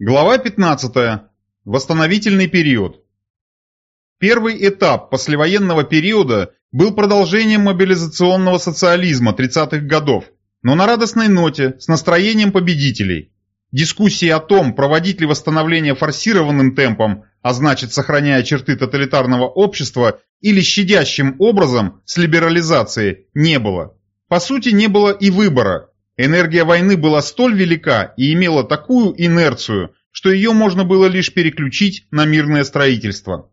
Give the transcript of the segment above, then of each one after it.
Глава 15. Восстановительный период. Первый этап послевоенного периода был продолжением мобилизационного социализма 30-х годов, но на радостной ноте, с настроением победителей. Дискуссии о том, проводить ли восстановление форсированным темпом, а значит сохраняя черты тоталитарного общества, или щадящим образом с либерализацией, не было. По сути, не было и выбора, Энергия войны была столь велика и имела такую инерцию, что ее можно было лишь переключить на мирное строительство.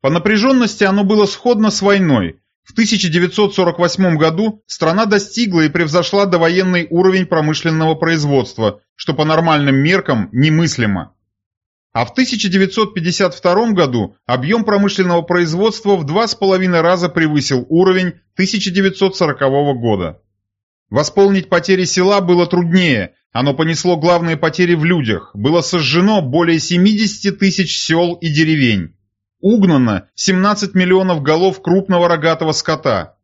По напряженности оно было сходно с войной. В 1948 году страна достигла и превзошла довоенный уровень промышленного производства, что по нормальным меркам немыслимо. А в 1952 году объем промышленного производства в два с половиной раза превысил уровень 1940 года. Восполнить потери села было труднее, оно понесло главные потери в людях, было сожжено более 70 тысяч сел и деревень. Угнано 17 миллионов голов крупного рогатого скота.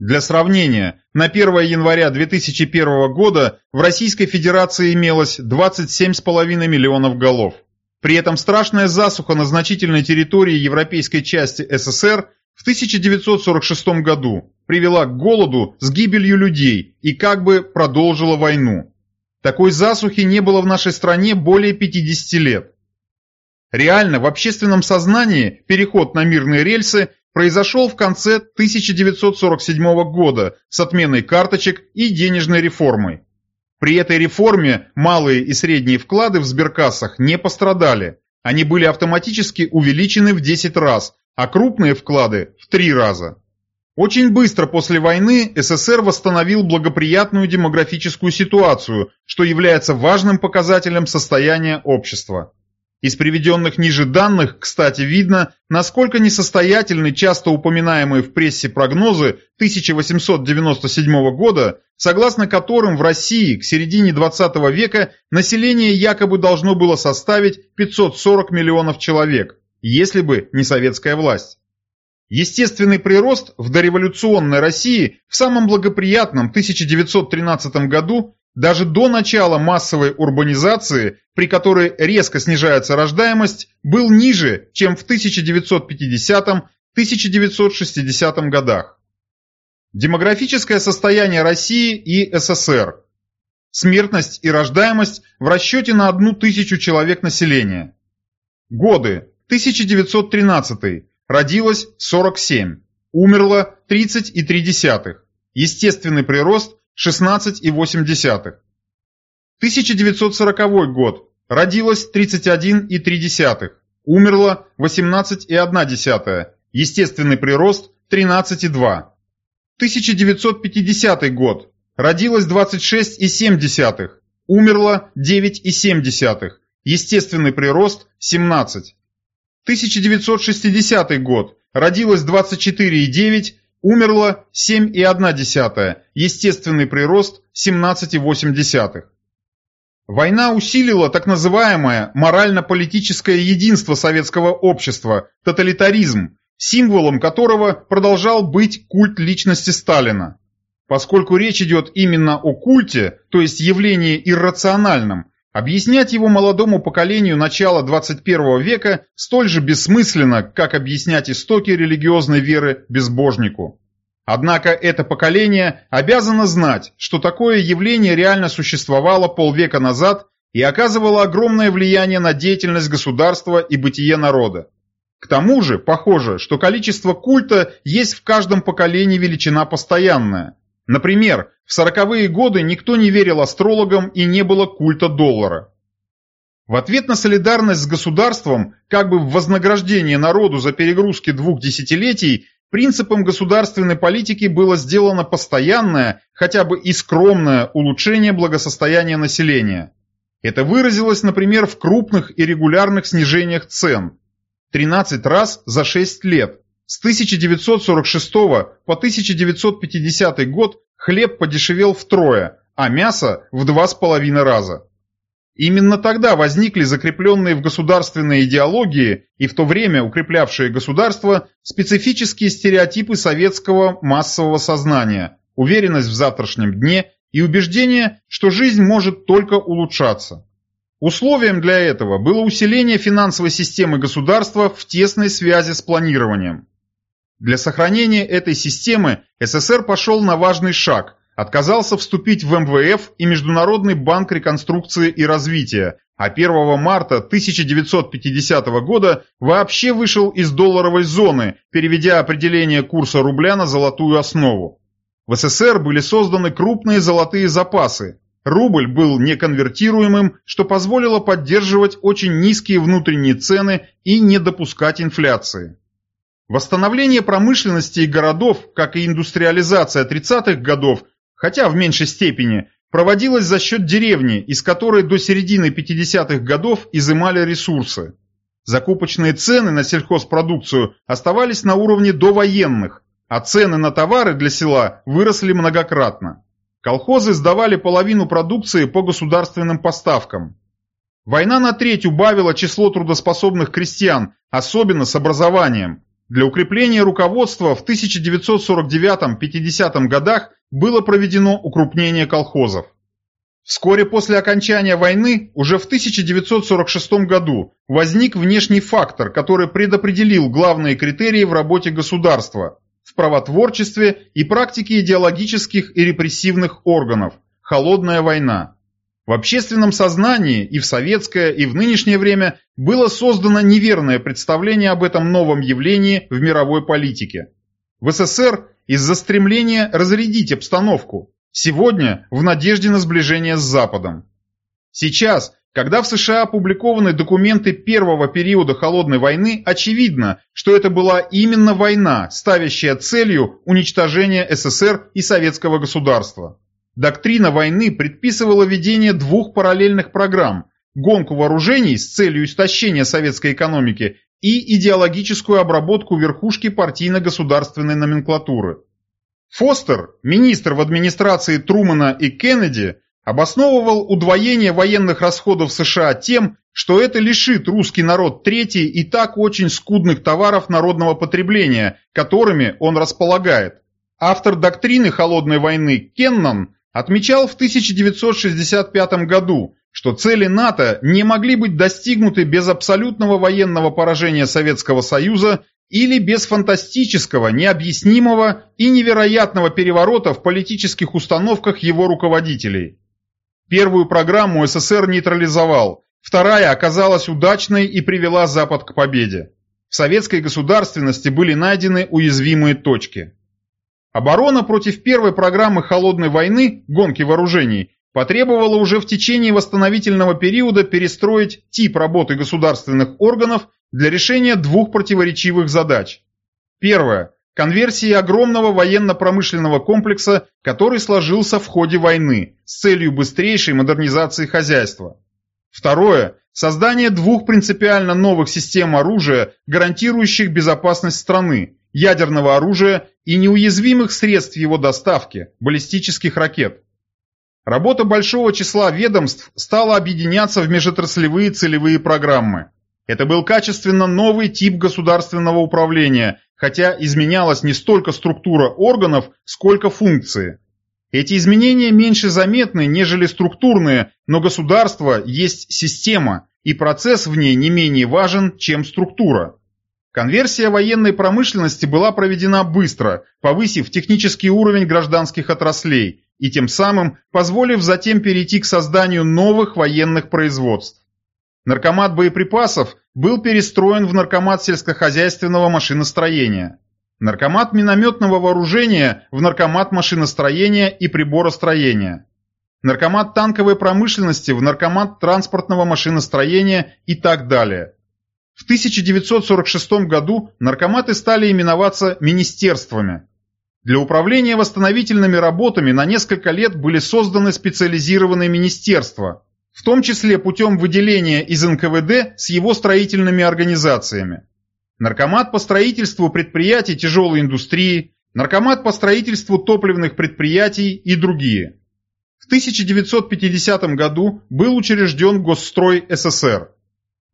Для сравнения, на 1 января 2001 года в Российской Федерации имелось 27,5 миллионов голов. При этом страшная засуха на значительной территории европейской части СССР в 1946 году привела к голоду с гибелью людей и как бы продолжила войну. Такой засухи не было в нашей стране более 50 лет. Реально в общественном сознании переход на мирные рельсы произошел в конце 1947 года с отменой карточек и денежной реформой. При этой реформе малые и средние вклады в сберкассах не пострадали. Они были автоматически увеличены в 10 раз, а крупные вклады в три раза. Очень быстро после войны СССР восстановил благоприятную демографическую ситуацию, что является важным показателем состояния общества. Из приведенных ниже данных, кстати, видно, насколько несостоятельны часто упоминаемые в прессе прогнозы 1897 года, согласно которым в России к середине 20 века население якобы должно было составить 540 миллионов человек, если бы не советская власть. Естественный прирост в дореволюционной России в самом благоприятном 1913 году, даже до начала массовой урбанизации, при которой резко снижается рождаемость, был ниже, чем в 1950-1960 годах. Демографическое состояние России и СССР. Смертность и рождаемость в расчете на одну тысячу человек населения. Годы 1913. Родилось 47. Умерло 30,3. Естественный прирост 16,8. 1940 год. Родилось 31,3. Умерло 18,1. Естественный прирост 13,2. 1950 год. Родилось 26,7. Умерло 9,7. Естественный прирост 17. 1960 год. Родилось 24,9, умерло 7,1, естественный прирост 17,8. Война усилила так называемое морально-политическое единство советского общества, тоталитаризм, символом которого продолжал быть культ личности Сталина. Поскольку речь идет именно о культе, то есть явлении иррациональном, Объяснять его молодому поколению начала 21 века столь же бессмысленно, как объяснять истоки религиозной веры безбожнику. Однако это поколение обязано знать, что такое явление реально существовало полвека назад и оказывало огромное влияние на деятельность государства и бытие народа. К тому же, похоже, что количество культа есть в каждом поколении величина постоянная. Например, в сороковые годы никто не верил астрологам и не было культа доллара. В ответ на солидарность с государством, как бы в вознаграждение народу за перегрузки двух десятилетий, принципом государственной политики было сделано постоянное, хотя бы и скромное улучшение благосостояния населения. Это выразилось, например, в крупных и регулярных снижениях цен. 13 раз за 6 лет, с 1946 по 1950 год хлеб подешевел втрое, а мясо в два с половиной раза. Именно тогда возникли закрепленные в государственной идеологии и в то время укреплявшие государство специфические стереотипы советского массового сознания, уверенность в завтрашнем дне и убеждение, что жизнь может только улучшаться. Условием для этого было усиление финансовой системы государства в тесной связи с планированием. Для сохранения этой системы СССР пошел на важный шаг, отказался вступить в МВФ и Международный банк реконструкции и развития, а 1 марта 1950 года вообще вышел из долларовой зоны, переведя определение курса рубля на золотую основу. В СССР были созданы крупные золотые запасы. Рубль был неконвертируемым, что позволило поддерживать очень низкие внутренние цены и не допускать инфляции. Восстановление промышленности и городов, как и индустриализация 30-х годов, хотя в меньшей степени, проводилось за счет деревни, из которой до середины 50-х годов изымали ресурсы. Закупочные цены на сельхозпродукцию оставались на уровне довоенных, а цены на товары для села выросли многократно. Колхозы сдавали половину продукции по государственным поставкам. Война на треть убавила число трудоспособных крестьян, особенно с образованием. Для укрепления руководства в 1949-50 годах было проведено укрупнение колхозов. Вскоре после окончания войны, уже в 1946 году, возник внешний фактор, который предопределил главные критерии в работе государства, в правотворчестве и практике идеологических и репрессивных органов – холодная война. В общественном сознании и в советское, и в нынешнее время было создано неверное представление об этом новом явлении в мировой политике. В СССР из-за стремления разрядить обстановку, сегодня в надежде на сближение с Западом. Сейчас, когда в США опубликованы документы первого периода Холодной войны, очевидно, что это была именно война, ставящая целью уничтожение СССР и советского государства. Доктрина войны предписывала ведение двух параллельных программ – гонку вооружений с целью истощения советской экономики и идеологическую обработку верхушки партийно-государственной номенклатуры. Фостер, министр в администрации Трумана и Кеннеди, обосновывал удвоение военных расходов США тем, что это лишит русский народ третьей и так очень скудных товаров народного потребления, которыми он располагает. Автор доктрины холодной войны Кеннон отмечал в 1965 году, что цели НАТО не могли быть достигнуты без абсолютного военного поражения Советского Союза или без фантастического, необъяснимого и невероятного переворота в политических установках его руководителей. Первую программу СССР нейтрализовал, вторая оказалась удачной и привела Запад к победе. В советской государственности были найдены уязвимые точки. Оборона против первой программы холодной войны, гонки вооружений, потребовала уже в течение восстановительного периода перестроить тип работы государственных органов для решения двух противоречивых задач. Первое. Конверсии огромного военно-промышленного комплекса, который сложился в ходе войны, с целью быстрейшей модернизации хозяйства. Второе. Создание двух принципиально новых систем оружия, гарантирующих безопасность страны, ядерного оружия и неуязвимых средств его доставки, баллистических ракет. Работа большого числа ведомств стала объединяться в межотраслевые целевые программы. Это был качественно новый тип государственного управления, хотя изменялась не столько структура органов, сколько функции. Эти изменения меньше заметны, нежели структурные, но государство есть система, и процесс в ней не менее важен, чем структура. Конверсия военной промышленности была проведена быстро, повысив технический уровень гражданских отраслей и тем самым позволив затем перейти к созданию новых военных производств. Наркомат боеприпасов был перестроен в наркомат сельскохозяйственного машиностроения. Наркомат минометного вооружения в наркомат машиностроения и приборостроения. Наркомат танковой промышленности в наркомат транспортного машиностроения и так далее. В 1946 году наркоматы стали именоваться министерствами. Для управления восстановительными работами на несколько лет были созданы специализированные министерства, в том числе путем выделения из НКВД с его строительными организациями. Наркомат по строительству предприятий тяжелой индустрии, наркомат по строительству топливных предприятий и другие. В 1950 году был учрежден Госстрой СССР.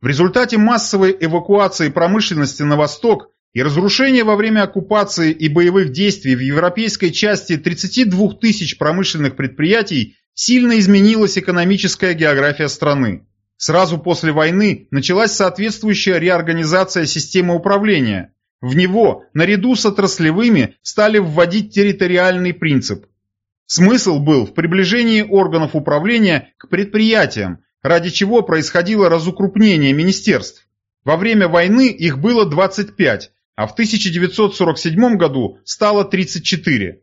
В результате массовой эвакуации промышленности на восток и разрушения во время оккупации и боевых действий в европейской части 32 тысяч промышленных предприятий сильно изменилась экономическая география страны. Сразу после войны началась соответствующая реорганизация системы управления. В него, наряду с отраслевыми, стали вводить территориальный принцип. Смысл был в приближении органов управления к предприятиям, ради чего происходило разукрупнение министерств. Во время войны их было 25, а в 1947 году стало 34.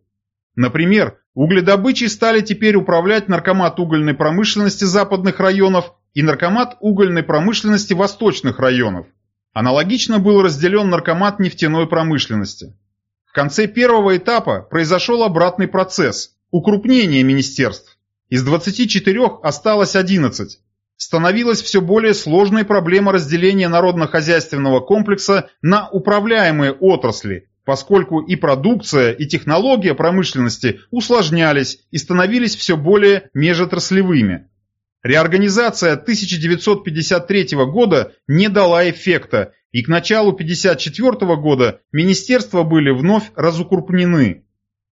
Например, угледобычей стали теперь управлять наркомат угольной промышленности западных районов и наркомат угольной промышленности восточных районов. Аналогично был разделен наркомат нефтяной промышленности. В конце первого этапа произошел обратный процесс – укрупнение министерств. Из 24 осталось 11. Становилась все более сложной проблема разделения народно-хозяйственного комплекса на управляемые отрасли, поскольку и продукция, и технология промышленности усложнялись и становились все более межотраслевыми. Реорганизация 1953 года не дала эффекта, и к началу 1954 года министерства были вновь разукрупнены.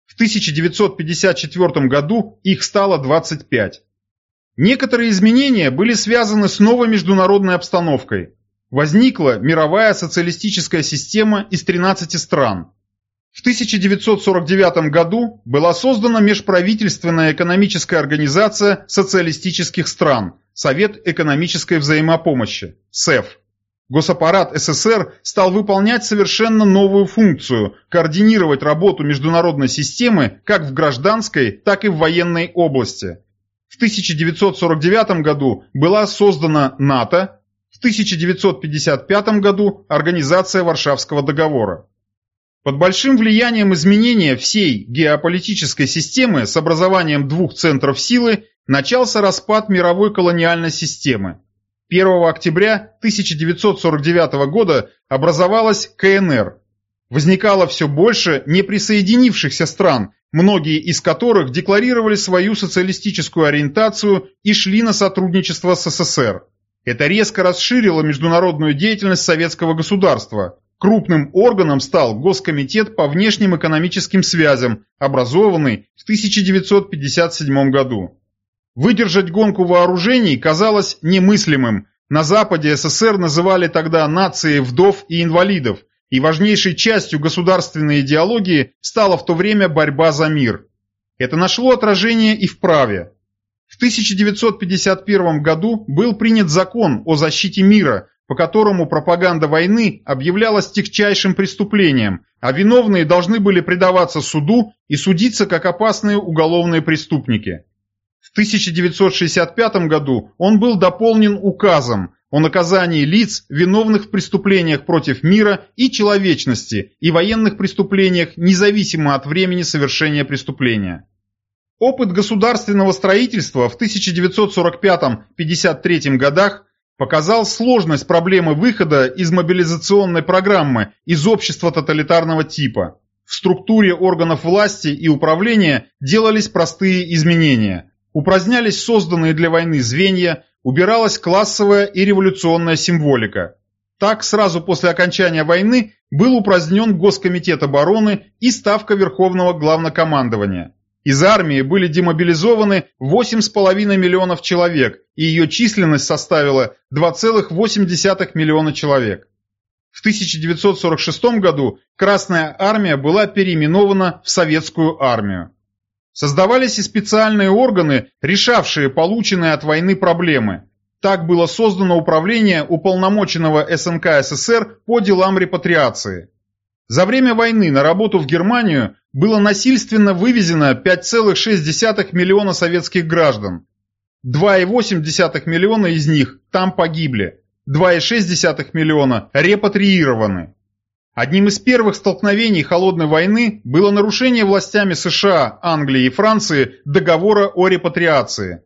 В 1954 году их стало 25. Некоторые изменения были связаны с новой международной обстановкой. Возникла мировая социалистическая система из 13 стран. В 1949 году была создана межправительственная экономическая организация социалистических стран Совет экономической взаимопомощи, СЭФ. Госаппарат СССР стал выполнять совершенно новую функцию – координировать работу международной системы как в гражданской, так и в военной области. В 1949 году была создана НАТО, в 1955 году Организация Варшавского договора. Под большим влиянием изменения всей геополитической системы с образованием двух центров силы начался распад мировой колониальной системы. 1 октября 1949 года образовалась КНР. Возникало все больше неприсоединившихся стран, многие из которых декларировали свою социалистическую ориентацию и шли на сотрудничество с СССР. Это резко расширило международную деятельность советского государства. Крупным органом стал Госкомитет по внешним экономическим связям, образованный в 1957 году. Выдержать гонку вооружений казалось немыслимым. На Западе СССР называли тогда нацией вдов и инвалидов, и важнейшей частью государственной идеологии стала в то время борьба за мир. Это нашло отражение и в праве. В 1951 году был принят закон о защите мира, по которому пропаганда войны объявлялась тягчайшим преступлением, а виновные должны были предаваться суду и судиться как опасные уголовные преступники. В 1965 году он был дополнен указом о наказании лиц, виновных в преступлениях против мира и человечности и военных преступлениях, независимо от времени совершения преступления. Опыт государственного строительства в 1945-53 годах показал сложность проблемы выхода из мобилизационной программы из общества тоталитарного типа. В структуре органов власти и управления делались простые изменения. Упразднялись созданные для войны звенья, убиралась классовая и революционная символика. Так, сразу после окончания войны был упразднен Госкомитет обороны и Ставка Верховного Главнокомандования. Из армии были демобилизованы 8,5 миллионов человек, и ее численность составила 2,8 миллиона человек. В 1946 году Красная армия была переименована в Советскую армию. Создавались и специальные органы, решавшие полученные от войны проблемы. Так было создано управление уполномоченного СНК СССР по делам репатриации. За время войны на работу в Германию было насильственно вывезено 5,6 миллиона советских граждан. 2,8 миллиона из них там погибли, 2,6 миллиона репатриированы. Одним из первых столкновений холодной войны было нарушение властями США, Англии и Франции договора о репатриации.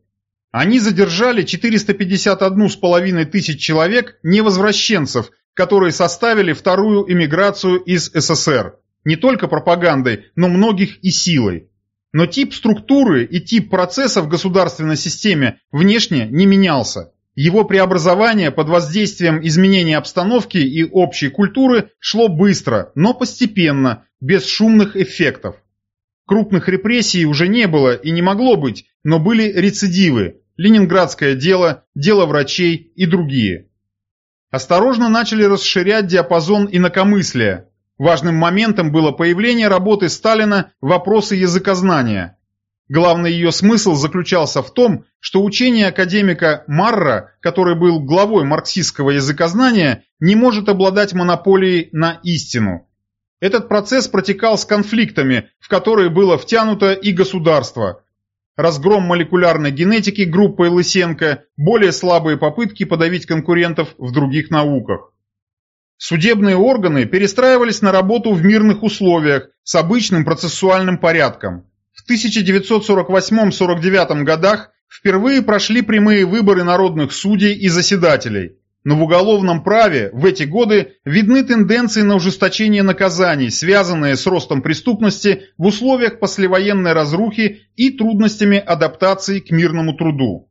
Они задержали 451,5 тысяч человек невозвращенцев которые составили вторую эмиграцию из СССР. Не только пропагандой, но многих и силой. Но тип структуры и тип процесса в государственной системе внешне не менялся. Его преобразование под воздействием изменения обстановки и общей культуры шло быстро, но постепенно, без шумных эффектов. Крупных репрессий уже не было и не могло быть, но были рецидивы, ленинградское дело, дело врачей и другие. Осторожно начали расширять диапазон инакомыслия. Важным моментом было появление работы Сталина «Вопросы языкознания», Главный ее смысл заключался в том, что учение академика Марра, который был главой марксистского языкознания, не может обладать монополией на истину. Этот процесс протекал с конфликтами, в которые было втянуто и государство. Разгром молекулярной генетики группой Лысенко, более слабые попытки подавить конкурентов в других науках. Судебные органы перестраивались на работу в мирных условиях с обычным процессуальным порядком. В 1948-49 годах впервые прошли прямые выборы народных судей и заседателей. Но в уголовном праве в эти годы видны тенденции на ужесточение наказаний, связанные с ростом преступности в условиях послевоенной разрухи и трудностями адаптации к мирному труду.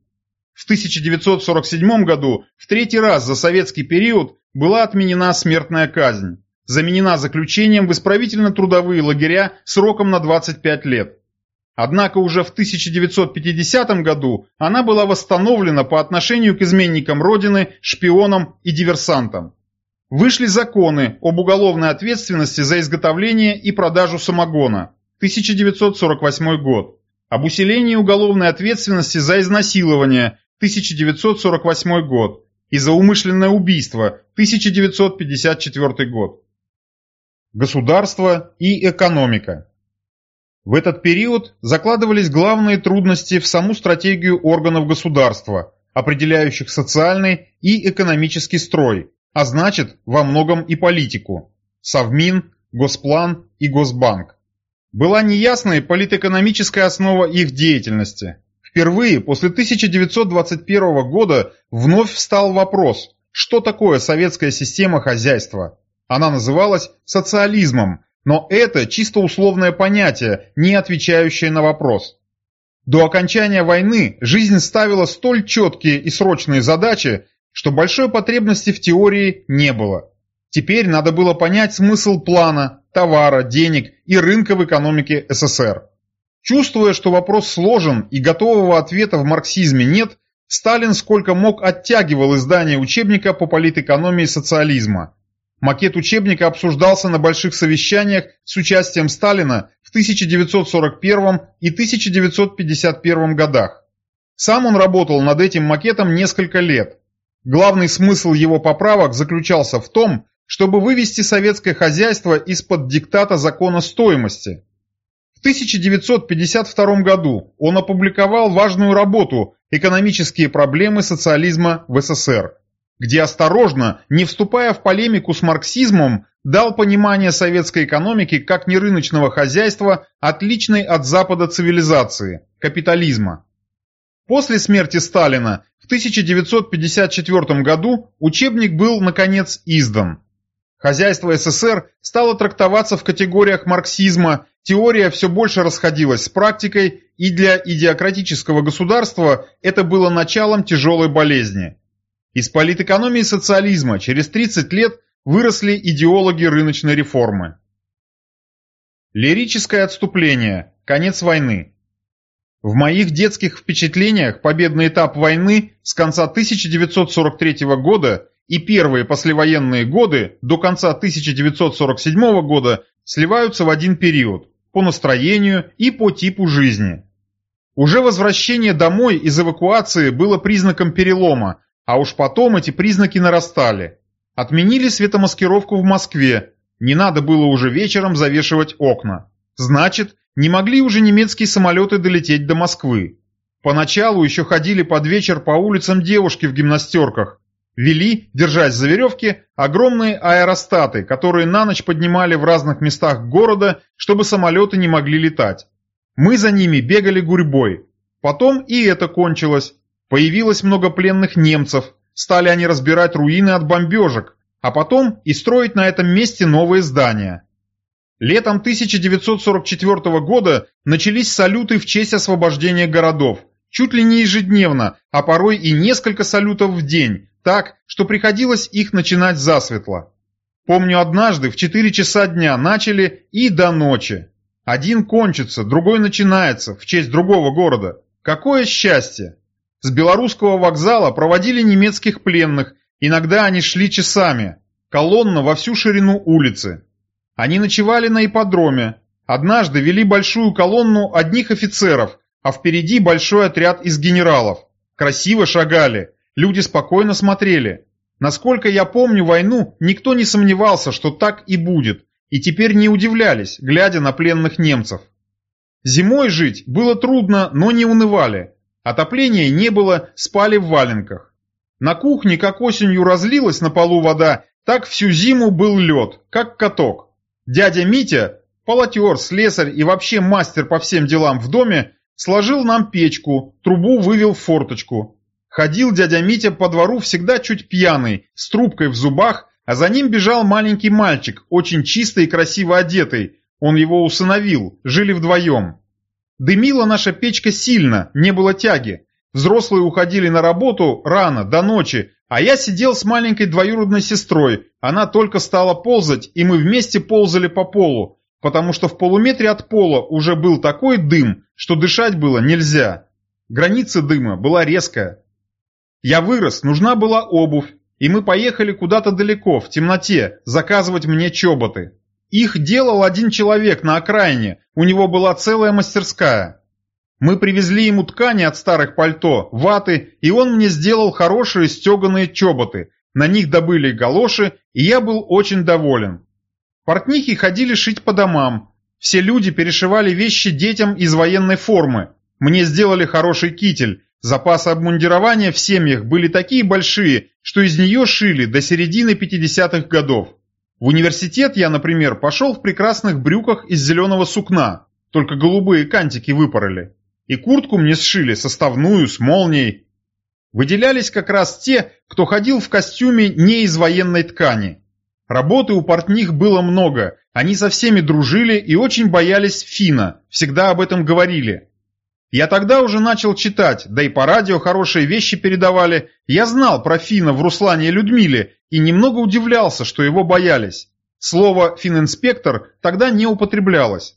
В 1947 году в третий раз за советский период была отменена смертная казнь, заменена заключением в исправительно-трудовые лагеря сроком на 25 лет. Однако уже в 1950 году она была восстановлена по отношению к изменникам Родины, шпионам и диверсантам. Вышли законы об уголовной ответственности за изготовление и продажу самогона, 1948 год, об усилении уголовной ответственности за изнасилование, 1948 год, и за умышленное убийство, 1954 год. Государство и экономика. В этот период закладывались главные трудности в саму стратегию органов государства, определяющих социальный и экономический строй, а значит во многом и политику – Совмин, Госплан и Госбанк. Была неясная политэкономическая основа их деятельности. Впервые после 1921 года вновь встал вопрос, что такое советская система хозяйства. Она называлась социализмом но это чисто условное понятие, не отвечающее на вопрос. До окончания войны жизнь ставила столь четкие и срочные задачи, что большой потребности в теории не было. Теперь надо было понять смысл плана, товара, денег и рынка в экономике СССР. Чувствуя, что вопрос сложен и готового ответа в марксизме нет, Сталин сколько мог оттягивал издание учебника по политэкономии социализма – Макет учебника обсуждался на больших совещаниях с участием Сталина в 1941 и 1951 годах. Сам он работал над этим макетом несколько лет. Главный смысл его поправок заключался в том, чтобы вывести советское хозяйство из-под диктата закона стоимости. В 1952 году он опубликовал важную работу «Экономические проблемы социализма в СССР», где осторожно, не вступая в полемику с марксизмом, дал понимание советской экономики как нерыночного хозяйства, отличной от Запада цивилизации, капитализма. После смерти Сталина в 1954 году учебник был, наконец, издан. Хозяйство СССР стало трактоваться в категориях марксизма, теория все больше расходилась с практикой, и для идеократического государства это было началом тяжелой болезни. Из политэкономии социализма через 30 лет выросли идеологи рыночной реформы. Лирическое отступление. Конец войны. В моих детских впечатлениях победный этап войны с конца 1943 года и первые послевоенные годы до конца 1947 года сливаются в один период по настроению и по типу жизни. Уже возвращение домой из эвакуации было признаком перелома, а уж потом эти признаки нарастали. Отменили светомаскировку в Москве, не надо было уже вечером завешивать окна. Значит, не могли уже немецкие самолеты долететь до Москвы. Поначалу еще ходили под вечер по улицам девушки в гимнастерках. Вели, держась за веревки, огромные аэростаты, которые на ночь поднимали в разных местах города, чтобы самолеты не могли летать. Мы за ними бегали гурьбой. Потом и это кончилось. Появилось много пленных немцев, стали они разбирать руины от бомбежек, а потом и строить на этом месте новые здания. Летом 1944 года начались салюты в честь освобождения городов, чуть ли не ежедневно, а порой и несколько салютов в день, так, что приходилось их начинать засветло. Помню, однажды в 4 часа дня начали и до ночи. Один кончится, другой начинается, в честь другого города. Какое счастье! С белорусского вокзала проводили немецких пленных, иногда они шли часами, колонна во всю ширину улицы. Они ночевали на ипподроме. Однажды вели большую колонну одних офицеров, а впереди большой отряд из генералов. Красиво шагали, люди спокойно смотрели. Насколько я помню войну, никто не сомневался, что так и будет, и теперь не удивлялись, глядя на пленных немцев. Зимой жить было трудно, но не унывали. Отопления не было, спали в валенках. На кухне, как осенью разлилась на полу вода, так всю зиму был лед, как каток. Дядя Митя, полотер, слесарь и вообще мастер по всем делам в доме, сложил нам печку, трубу вывел в форточку. Ходил дядя Митя по двору всегда чуть пьяный, с трубкой в зубах, а за ним бежал маленький мальчик, очень чистый и красиво одетый. Он его усыновил, жили вдвоем. Дымила наша печка сильно, не было тяги. Взрослые уходили на работу рано, до ночи, а я сидел с маленькой двоюродной сестрой. Она только стала ползать, и мы вместе ползали по полу, потому что в полуметре от пола уже был такой дым, что дышать было нельзя. Граница дыма была резкая. Я вырос, нужна была обувь, и мы поехали куда-то далеко, в темноте, заказывать мне чоботы. Их делал один человек на окраине, у него была целая мастерская. Мы привезли ему ткани от старых пальто, ваты, и он мне сделал хорошие стеганые чоботы. На них добыли галоши, и я был очень доволен. Портнихи ходили шить по домам. Все люди перешивали вещи детям из военной формы. Мне сделали хороший китель. Запасы обмундирования в семьях были такие большие, что из нее шили до середины 50-х годов. В университет я, например, пошел в прекрасных брюках из зеленого сукна, только голубые кантики выпороли. И куртку мне сшили составную, с молнией. Выделялись как раз те, кто ходил в костюме не из военной ткани. Работы у портних было много, они со всеми дружили и очень боялись Фина, всегда об этом говорили. Я тогда уже начал читать, да и по радио хорошие вещи передавали. Я знал про Фина в Руслане и Людмиле и немного удивлялся, что его боялись. Слово «фининспектор» тогда не употреблялось.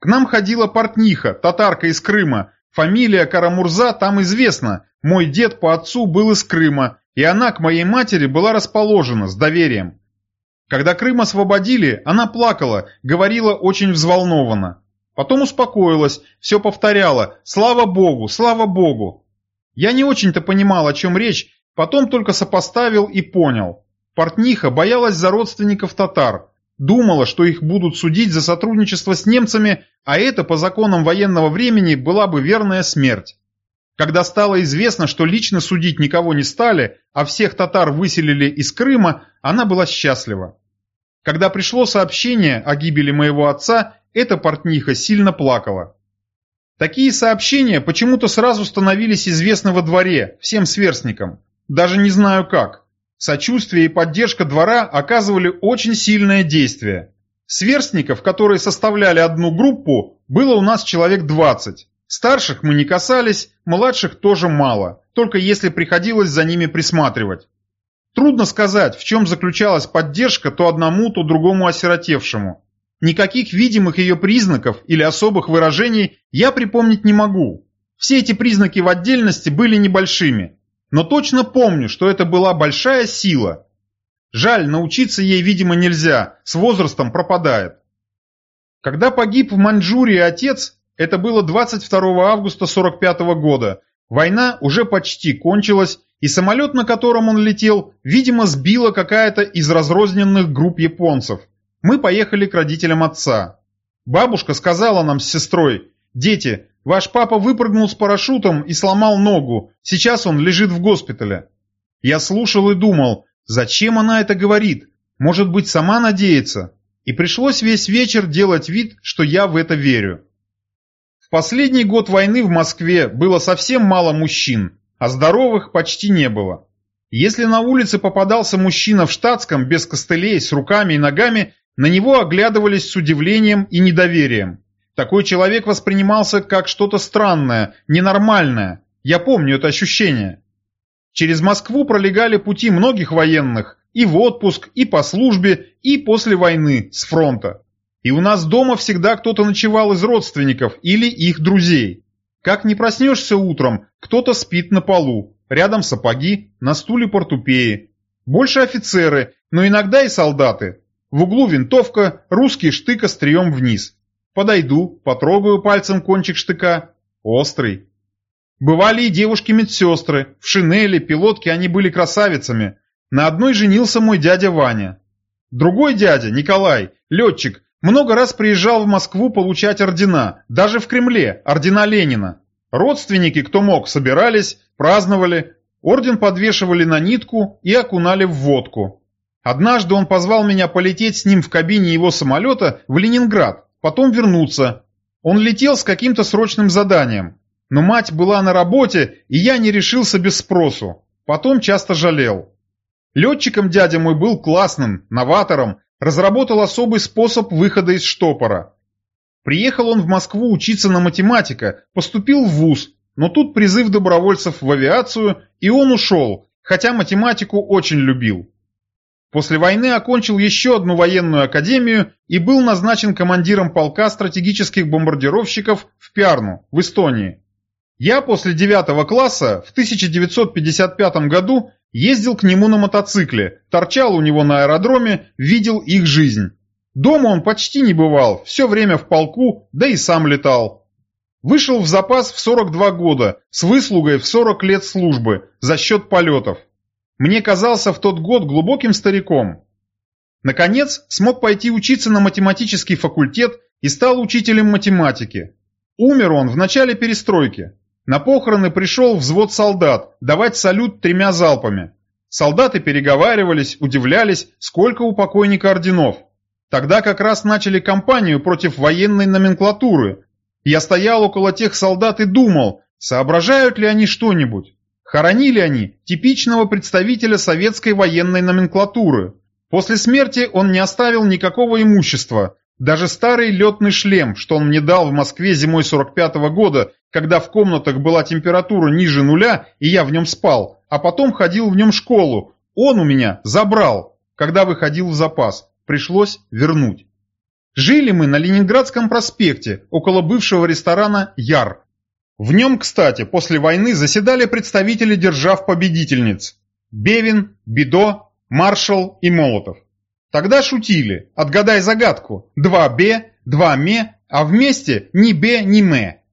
К нам ходила портниха, татарка из Крыма. Фамилия Карамурза там известна. Мой дед по отцу был из Крыма, и она к моей матери была расположена с доверием. Когда Крым освободили, она плакала, говорила очень взволнованно. Потом успокоилась, все повторяла «Слава Богу! Слава Богу!». Я не очень-то понимал, о чем речь, потом только сопоставил и понял. Портниха боялась за родственников татар, думала, что их будут судить за сотрудничество с немцами, а это по законам военного времени была бы верная смерть. Когда стало известно, что лично судить никого не стали, а всех татар выселили из Крыма, она была счастлива. Когда пришло сообщение о гибели моего отца, эта портниха сильно плакала. Такие сообщения почему-то сразу становились известны во дворе, всем сверстникам. Даже не знаю как. Сочувствие и поддержка двора оказывали очень сильное действие. Сверстников, которые составляли одну группу, было у нас человек 20. Старших мы не касались, младших тоже мало, только если приходилось за ними присматривать. Трудно сказать, в чем заключалась поддержка то одному, то другому осиротевшему. Никаких видимых ее признаков или особых выражений я припомнить не могу. Все эти признаки в отдельности были небольшими. Но точно помню, что это была большая сила. Жаль, научиться ей, видимо, нельзя, с возрастом пропадает. Когда погиб в Маньчжурии отец, это было 22 августа 45 года, война уже почти кончилась, и самолет, на котором он летел, видимо, сбила какая-то из разрозненных групп японцев – мы поехали к родителям отца. Бабушка сказала нам с сестрой, «Дети, ваш папа выпрыгнул с парашютом и сломал ногу, сейчас он лежит в госпитале». Я слушал и думал, зачем она это говорит? Может быть, сама надеется? И пришлось весь вечер делать вид, что я в это верю. В последний год войны в Москве было совсем мало мужчин, а здоровых почти не было. Если на улице попадался мужчина в штатском, без костылей, с руками и ногами, на него оглядывались с удивлением и недоверием. Такой человек воспринимался как что-то странное, ненормальное. Я помню это ощущение. Через Москву пролегали пути многих военных, и в отпуск, и по службе, и после войны, с фронта. И у нас дома всегда кто-то ночевал из родственников или их друзей. Как не проснешься утром, кто-то спит на полу, рядом сапоги, на стуле портупеи. Больше офицеры, но иногда и солдаты. В углу винтовка, русский штык острием вниз. Подойду, потрогаю пальцем кончик штыка. Острый. Бывали и девушки-медсестры. В шинели, пилотке они были красавицами. На одной женился мой дядя Ваня. Другой дядя, Николай, летчик, много раз приезжал в Москву получать ордена, даже в Кремле, ордена Ленина. Родственники, кто мог, собирались, праздновали, орден подвешивали на нитку и окунали в водку. Однажды он позвал меня полететь с ним в кабине его самолета в Ленинград, потом вернуться. Он летел с каким-то срочным заданием. Но мать была на работе, и я не решился без спросу. Потом часто жалел. Летчиком дядя мой был классным, новатором, разработал особый способ выхода из штопора. Приехал он в Москву учиться на математика, поступил в ВУЗ, но тут призыв добровольцев в авиацию, и он ушел, хотя математику очень любил. После войны окончил еще одну военную академию и был назначен командиром полка стратегических бомбардировщиков в Пярну, в Эстонии. Я после девятого класса в 1955 году Ездил к нему на мотоцикле, торчал у него на аэродроме, видел их жизнь. Дома он почти не бывал, все время в полку, да и сам летал. Вышел в запас в 42 года, с выслугой в 40 лет службы, за счет полетов. Мне казался в тот год глубоким стариком. Наконец, смог пойти учиться на математический факультет и стал учителем математики. Умер он в начале перестройки. На похороны пришел взвод солдат давать салют тремя залпами. Солдаты переговаривались, удивлялись, сколько у покойника орденов. Тогда как раз начали кампанию против военной номенклатуры. Я стоял около тех солдат и думал, соображают ли они что-нибудь. Хоронили они типичного представителя советской военной номенклатуры. После смерти он не оставил никакого имущества, даже старый летный шлем, что он мне дал в Москве зимой 45 -го года, когда в комнатах была температура ниже нуля, и я в нем спал, а потом ходил в нем в школу, он у меня забрал, когда выходил в запас. Пришлось вернуть. Жили мы на Ленинградском проспекте, около бывшего ресторана «Яр». В нем, кстати, после войны заседали представители держав-победительниц. Бевин, Бидо, Маршал и Молотов. Тогда шутили, отгадай загадку, два «бе», два «ме», а вместе ни «бе», ни «ме».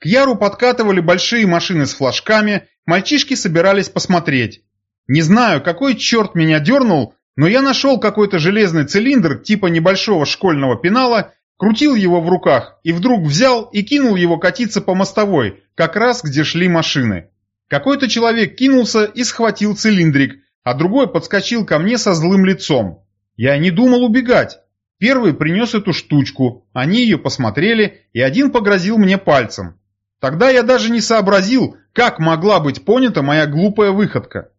К Яру подкатывали большие машины с флажками, мальчишки собирались посмотреть. Не знаю, какой черт меня дернул, но я нашел какой-то железный цилиндр типа небольшого школьного пенала, крутил его в руках и вдруг взял и кинул его катиться по мостовой, как раз где шли машины. Какой-то человек кинулся и схватил цилиндрик, а другой подскочил ко мне со злым лицом. Я не думал убегать. Первый принес эту штучку, они ее посмотрели, и один погрозил мне пальцем. Тогда я даже не сообразил, как могла быть понята моя глупая выходка.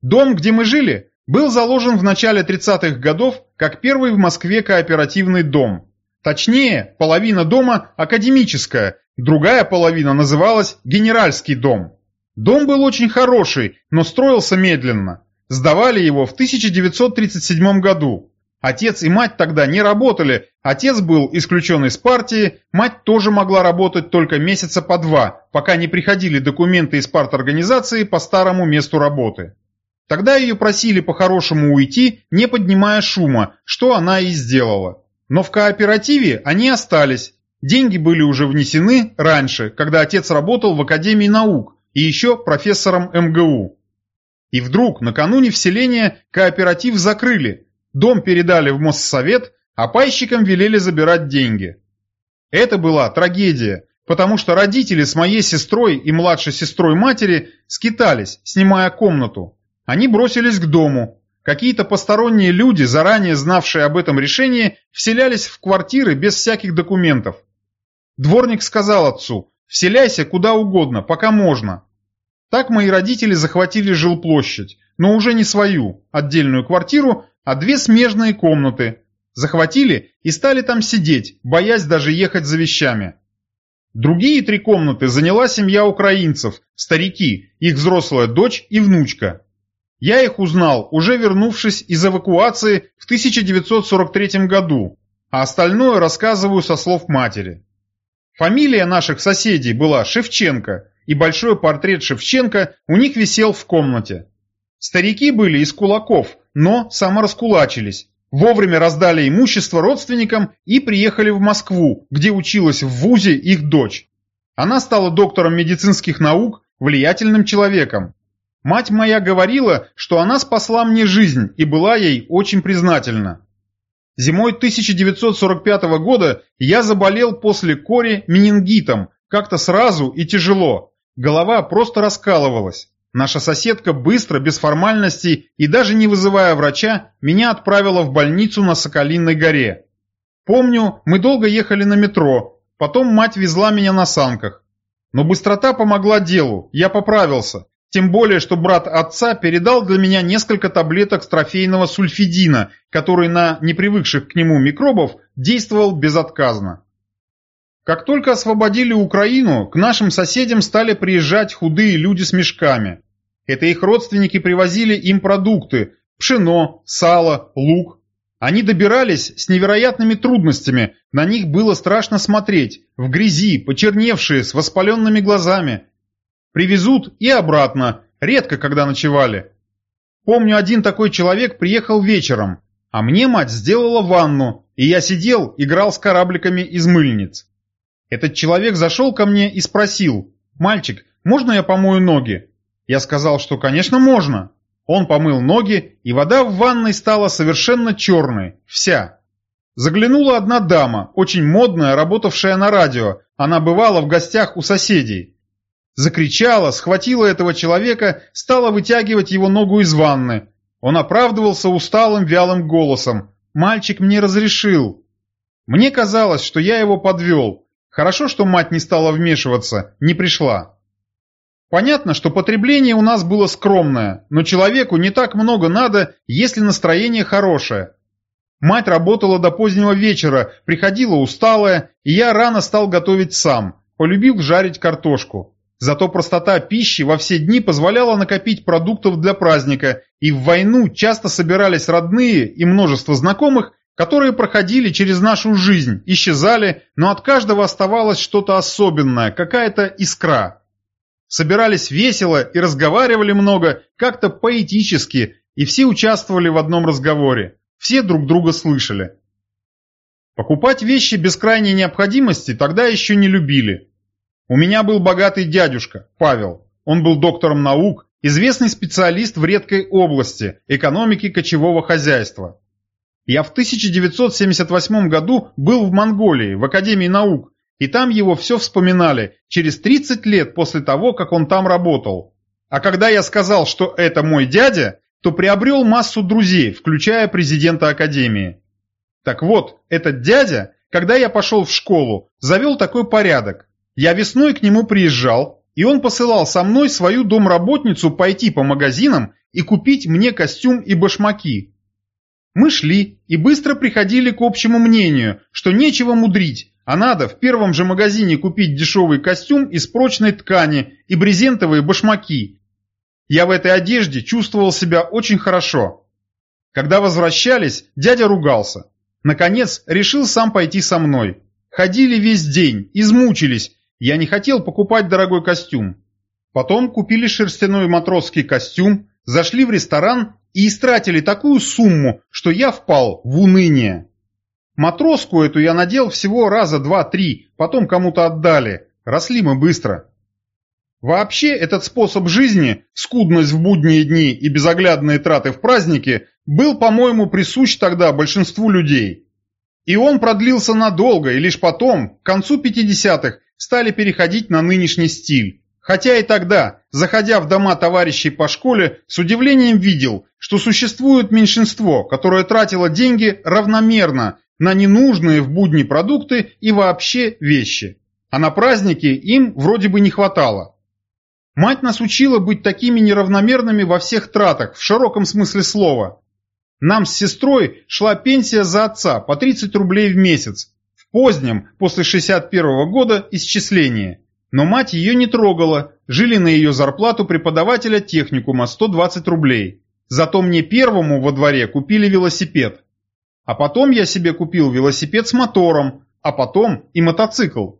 Дом, где мы жили, был заложен в начале 30-х годов как первый в Москве кооперативный дом. Точнее, половина дома академическая, другая половина называлась генеральский дом. Дом был очень хороший, но строился медленно. Сдавали его в 1937 году. Отец и мать тогда не работали, отец был исключен из партии, мать тоже могла работать только месяца по два, пока не приходили документы из парторганизации по старому месту работы. Тогда ее просили по-хорошему уйти, не поднимая шума, что она и сделала. Но в кооперативе они остались. Деньги были уже внесены раньше, когда отец работал в Академии наук и еще профессором МГУ. И вдруг, накануне вселения, кооператив закрыли, дом передали в Моссовет, а пайщикам велели забирать деньги. Это была трагедия, потому что родители с моей сестрой и младшей сестрой матери скитались, снимая комнату. Они бросились к дому. Какие-то посторонние люди, заранее знавшие об этом решении, вселялись в квартиры без всяких документов. Дворник сказал отцу, вселяйся куда угодно, пока можно. Так мои родители захватили жилплощадь, но уже не свою, отдельную квартиру, а две смежные комнаты. Захватили и стали там сидеть, боясь даже ехать за вещами. Другие три комнаты заняла семья украинцев, старики, их взрослая дочь и внучка. Я их узнал, уже вернувшись из эвакуации в 1943 году, а остальное рассказываю со слов матери. Фамилия наших соседей была Шевченко, и большой портрет Шевченко у них висел в комнате. Старики были из кулаков, но самораскулачились. Вовремя раздали имущество родственникам и приехали в Москву, где училась в ВУЗе их дочь. Она стала доктором медицинских наук, влиятельным человеком. Мать моя говорила, что она спасла мне жизнь и была ей очень признательна. Зимой 1945 года я заболел после кори менингитом, как-то сразу и тяжело. Голова просто раскалывалась. Наша соседка быстро, без формальностей и даже не вызывая врача, меня отправила в больницу на Соколиной горе. Помню, мы долго ехали на метро, потом мать везла меня на санках. Но быстрота помогла делу, я поправился. Тем более, что брат отца передал для меня несколько таблеток трофейного сульфидина, который на непривыкших к нему микробов действовал безотказно. Как только освободили Украину, к нашим соседям стали приезжать худые люди с мешками. Это их родственники привозили им продукты – пшено, сало, лук. Они добирались с невероятными трудностями, на них было страшно смотреть, в грязи, почерневшие, с воспаленными глазами. Привезут и обратно, редко когда ночевали. Помню, один такой человек приехал вечером, а мне мать сделала ванну, и я сидел, играл с корабликами из мыльниц. Этот человек зашел ко мне и спросил, «Мальчик, можно я помою ноги?» Я сказал, что, конечно, можно. Он помыл ноги, и вода в ванной стала совершенно черной, вся. Заглянула одна дама, очень модная, работавшая на радио. Она бывала в гостях у соседей. Закричала, схватила этого человека, стала вытягивать его ногу из ванны. Он оправдывался усталым, вялым голосом. «Мальчик мне разрешил». Мне казалось, что я его подвел. Хорошо, что мать не стала вмешиваться, не пришла. Понятно, что потребление у нас было скромное, но человеку не так много надо, если настроение хорошее. Мать работала до позднего вечера, приходила усталая, и я рано стал готовить сам, полюбил жарить картошку. Зато простота пищи во все дни позволяла накопить продуктов для праздника, и в войну часто собирались родные и множество знакомых, которые проходили через нашу жизнь, исчезали, но от каждого оставалось что-то особенное, какая-то искра. Собирались весело и разговаривали много, как-то поэтически, и все участвовали в одном разговоре, все друг друга слышали. Покупать вещи без крайней необходимости тогда еще не любили. У меня был богатый дядюшка, Павел. Он был доктором наук, известный специалист в редкой области экономики кочевого хозяйства. Я в 1978 году был в Монголии, в Академии наук, и там его все вспоминали, через 30 лет после того, как он там работал. А когда я сказал, что это мой дядя, то приобрел массу друзей, включая президента Академии. Так вот, этот дядя, когда я пошел в школу, завел такой порядок. Я весной к нему приезжал, и он посылал со мной свою домработницу пойти по магазинам и купить мне костюм и башмаки, мы шли и быстро приходили к общему мнению, что нечего мудрить, а надо в первом же магазине купить дешевый костюм из прочной ткани и брезентовые башмаки. Я в этой одежде чувствовал себя очень хорошо. Когда возвращались, дядя ругался. Наконец, решил сам пойти со мной. Ходили весь день, измучились, я не хотел покупать дорогой костюм. Потом купили шерстяной матросский костюм, зашли в ресторан и истратили такую сумму, что я впал в уныние. Матроску эту я надел всего раза два-три, потом кому-то отдали. Росли мы быстро. Вообще, этот способ жизни, скудность в будние дни и безоглядные траты в праздники, был, по-моему, присущ тогда большинству людей. И он продлился надолго, и лишь потом, к концу 50-х, стали переходить на нынешний стиль. Хотя и тогда, заходя в дома товарищей по школе, с удивлением видел, что существует меньшинство, которое тратило деньги равномерно на ненужные в будни продукты и вообще вещи. А на праздники им вроде бы не хватало. Мать нас учила быть такими неравномерными во всех тратах, в широком смысле слова. Нам с сестрой шла пенсия за отца по 30 рублей в месяц, в позднем, после 61 -го года, исчислении. Но мать ее не трогала, жили на ее зарплату преподавателя техникума 120 рублей. Зато мне первому во дворе купили велосипед. А потом я себе купил велосипед с мотором, а потом и мотоцикл.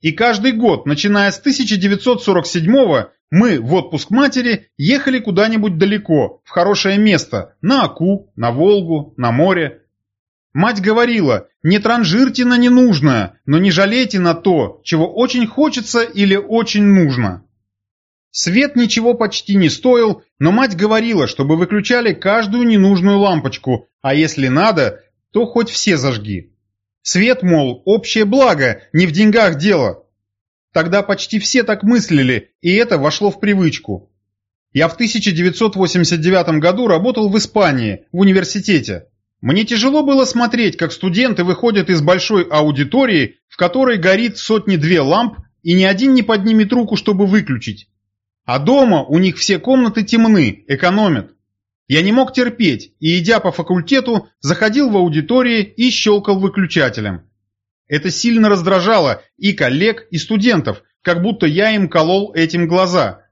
И каждый год, начиная с 1947 мы в отпуск матери ехали куда-нибудь далеко, в хорошее место, на Аку, на Волгу, на море. Мать говорила, не транжирьте на ненужное, но не жалейте на то, чего очень хочется или очень нужно. Свет ничего почти не стоил, но мать говорила, чтобы выключали каждую ненужную лампочку, а если надо, то хоть все зажги. Свет, мол, общее благо, не в деньгах дело. Тогда почти все так мыслили, и это вошло в привычку. Я в 1989 году работал в Испании, в университете. Мне тяжело было смотреть, как студенты выходят из большой аудитории, в которой горит сотни-две ламп, и ни один не поднимет руку, чтобы выключить. А дома у них все комнаты темны, экономят. Я не мог терпеть и, идя по факультету, заходил в аудитории и щелкал выключателем. Это сильно раздражало и коллег, и студентов, как будто я им колол этим глаза.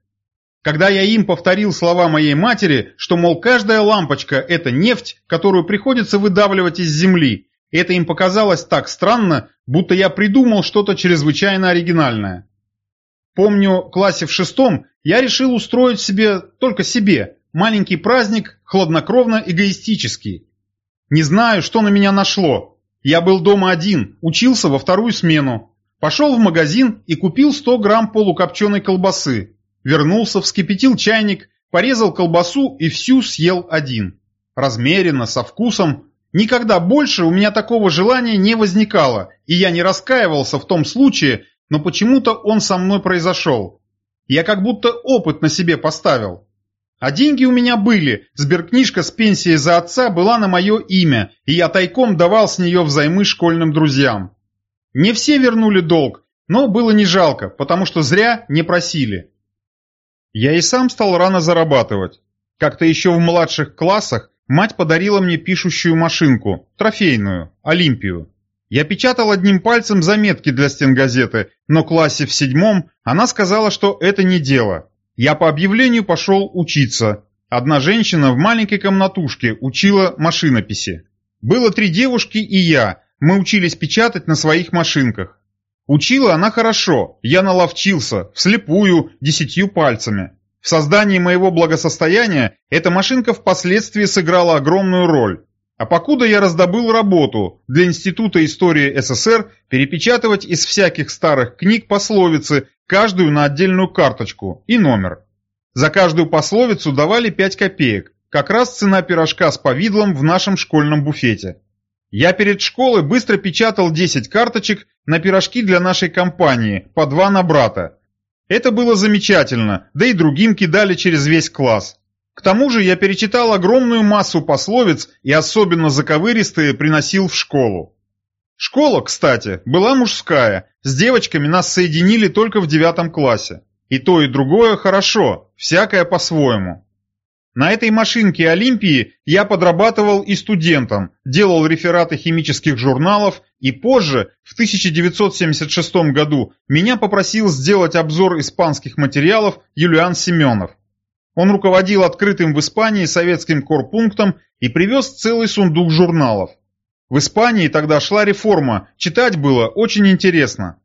Когда я им повторил слова моей матери, что, мол, каждая лампочка – это нефть, которую приходится выдавливать из земли, это им показалось так странно, будто я придумал что-то чрезвычайно оригинальное. Помню, в классе в шестом я решил устроить себе, только себе, Маленький праздник, хладнокровно эгоистический. Не знаю, что на меня нашло. Я был дома один, учился во вторую смену. Пошел в магазин и купил 100 грамм полукопченой колбасы. Вернулся, вскипятил чайник, порезал колбасу и всю съел один. Размеренно, со вкусом. Никогда больше у меня такого желания не возникало, и я не раскаивался в том случае, но почему-то он со мной произошел. Я как будто опыт на себе поставил. А деньги у меня были, сберкнижка с пенсией за отца была на мое имя, и я тайком давал с нее взаймы школьным друзьям. Не все вернули долг, но было не жалко, потому что зря не просили. Я и сам стал рано зарабатывать. Как-то еще в младших классах мать подарила мне пишущую машинку, трофейную, Олимпию. Я печатал одним пальцем заметки для стенгазеты, но в классе в седьмом она сказала, что это не дело. Я по объявлению пошел учиться. Одна женщина в маленькой комнатушке учила машинописи. Было три девушки и я, мы учились печатать на своих машинках. Учила она хорошо, я наловчился, вслепую, десятью пальцами. В создании моего благосостояния эта машинка впоследствии сыграла огромную роль. А покуда я раздобыл работу для Института истории СССР перепечатывать из всяких старых книг пословицы, каждую на отдельную карточку и номер. За каждую пословицу давали 5 копеек, как раз цена пирожка с повидлом в нашем школьном буфете. Я перед школой быстро печатал 10 карточек на пирожки для нашей компании, по два на брата. Это было замечательно, да и другим кидали через весь класс. К тому же я перечитал огромную массу пословиц и особенно заковыристые приносил в школу. Школа, кстати, была мужская, с девочками нас соединили только в девятом классе. И то, и другое хорошо, всякое по-своему. На этой машинке Олимпии я подрабатывал и студентом, делал рефераты химических журналов, и позже, в 1976 году, меня попросил сделать обзор испанских материалов Юлиан Семенов. Он руководил открытым в Испании советским корпунктом и привез целый сундук журналов. В Испании тогда шла реформа, читать было очень интересно.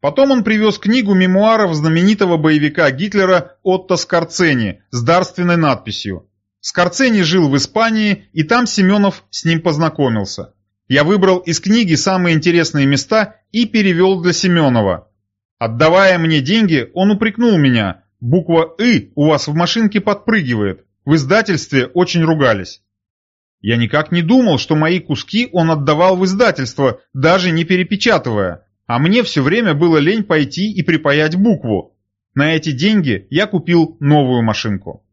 Потом он привез книгу мемуаров знаменитого боевика Гитлера Отто Скорцени с дарственной надписью. Скорцени жил в Испании, и там Семенов с ним познакомился. Я выбрал из книги самые интересные места и перевел для Семенова. Отдавая мне деньги, он упрекнул меня, Буква «ы» у вас в машинке подпрыгивает. В издательстве очень ругались. Я никак не думал, что мои куски он отдавал в издательство, даже не перепечатывая. А мне все время было лень пойти и припаять букву. На эти деньги я купил новую машинку.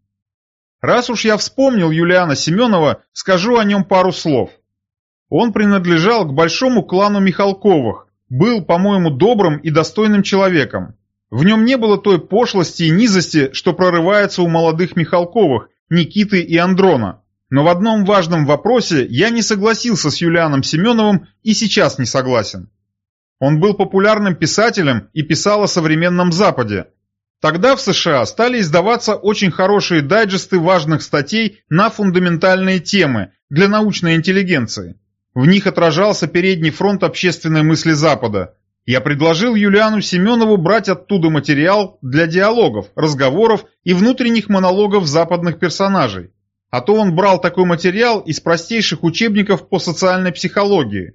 Раз уж я вспомнил Юлиана Семенова, скажу о нем пару слов. Он принадлежал к большому клану Михалковых, был, по-моему, добрым и достойным человеком. В нем не было той пошлости и низости, что прорывается у молодых Михалковых, Никиты и Андрона. Но в одном важном вопросе я не согласился с Юлианом Семеновым и сейчас не согласен. Он был популярным писателем и писал о современном Западе. Тогда в США стали издаваться очень хорошие дайджесты важных статей на фундаментальные темы для научной интеллигенции. В них отражался передний фронт общественной мысли Запада, Я предложил Юлиану Семенову брать оттуда материал для диалогов, разговоров и внутренних монологов западных персонажей. А то он брал такой материал из простейших учебников по социальной психологии.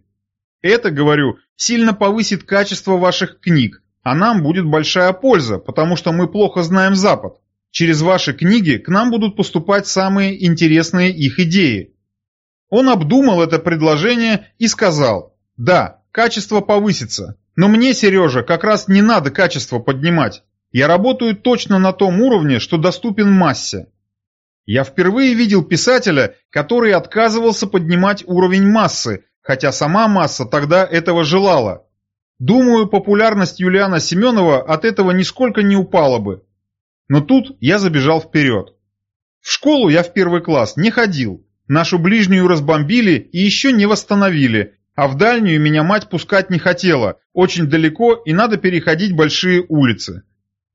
Это, говорю, сильно повысит качество ваших книг, а нам будет большая польза, потому что мы плохо знаем Запад. Через ваши книги к нам будут поступать самые интересные их идеи. Он обдумал это предложение и сказал, да, качество повысится, но мне, Сережа, как раз не надо качество поднимать. Я работаю точно на том уровне, что доступен массе. Я впервые видел писателя, который отказывался поднимать уровень массы, хотя сама масса тогда этого желала. Думаю, популярность Юлиана Семенова от этого нисколько не упала бы. Но тут я забежал вперед. В школу я в первый класс не ходил. Нашу ближнюю разбомбили и еще не восстановили, а в дальнюю меня мать пускать не хотела, очень далеко и надо переходить большие улицы.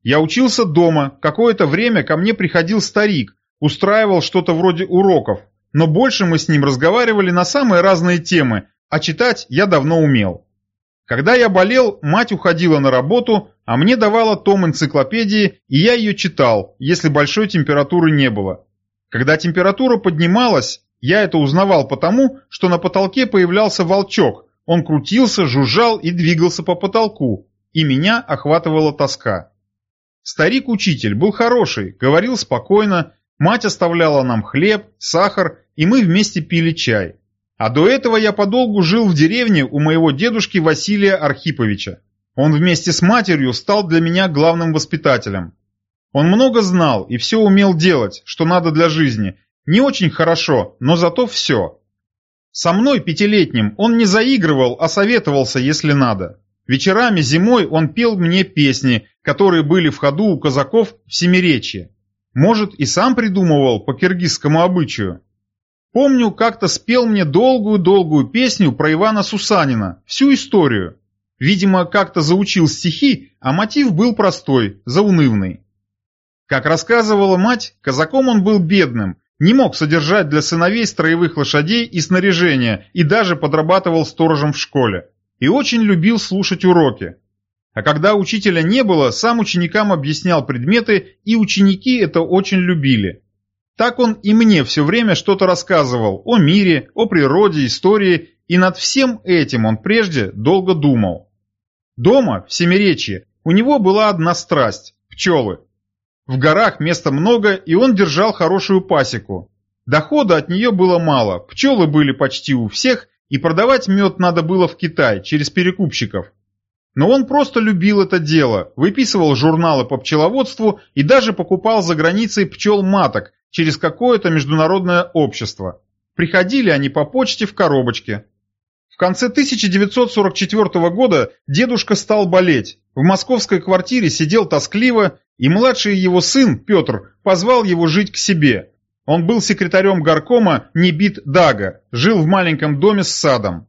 Я учился дома, какое-то время ко мне приходил старик, устраивал что-то вроде уроков, но больше мы с ним разговаривали на самые разные темы, а читать я давно умел. Когда я болел, мать уходила на работу, а мне давала том энциклопедии, и я ее читал, если большой температуры не было. Когда температура поднималась, я это узнавал потому, что на потолке появлялся волчок, он крутился, жужжал и двигался по потолку, и меня охватывала тоска. Старик-учитель был хороший, говорил спокойно, Мать оставляла нам хлеб, сахар, и мы вместе пили чай. А до этого я подолгу жил в деревне у моего дедушки Василия Архиповича. Он вместе с матерью стал для меня главным воспитателем. Он много знал и все умел делать, что надо для жизни. Не очень хорошо, но зато все. Со мной, пятилетним, он не заигрывал, а советовался, если надо. Вечерами зимой он пел мне песни, которые были в ходу у казаков в Семиречье. Может, и сам придумывал по киргизскому обычаю. Помню, как-то спел мне долгую-долгую песню про Ивана Сусанина, всю историю. Видимо, как-то заучил стихи, а мотив был простой, заунывный. Как рассказывала мать, казаком он был бедным, не мог содержать для сыновей строевых лошадей и снаряжения и даже подрабатывал сторожем в школе. И очень любил слушать уроки. А когда учителя не было, сам ученикам объяснял предметы, и ученики это очень любили. Так он и мне все время что-то рассказывал о мире, о природе, истории, и над всем этим он прежде долго думал. Дома, в Семиречье, у него была одна страсть – пчелы. В горах места много, и он держал хорошую пасеку. Дохода от нее было мало, пчелы были почти у всех, и продавать мед надо было в Китай через перекупщиков. Но он просто любил это дело, выписывал журналы по пчеловодству и даже покупал за границей пчел-маток через какое-то международное общество. Приходили они по почте в коробочке. В конце 1944 года дедушка стал болеть. В московской квартире сидел тоскливо, и младший его сын, Петр, позвал его жить к себе. Он был секретарем горкома Небит Дага, жил в маленьком доме с садом.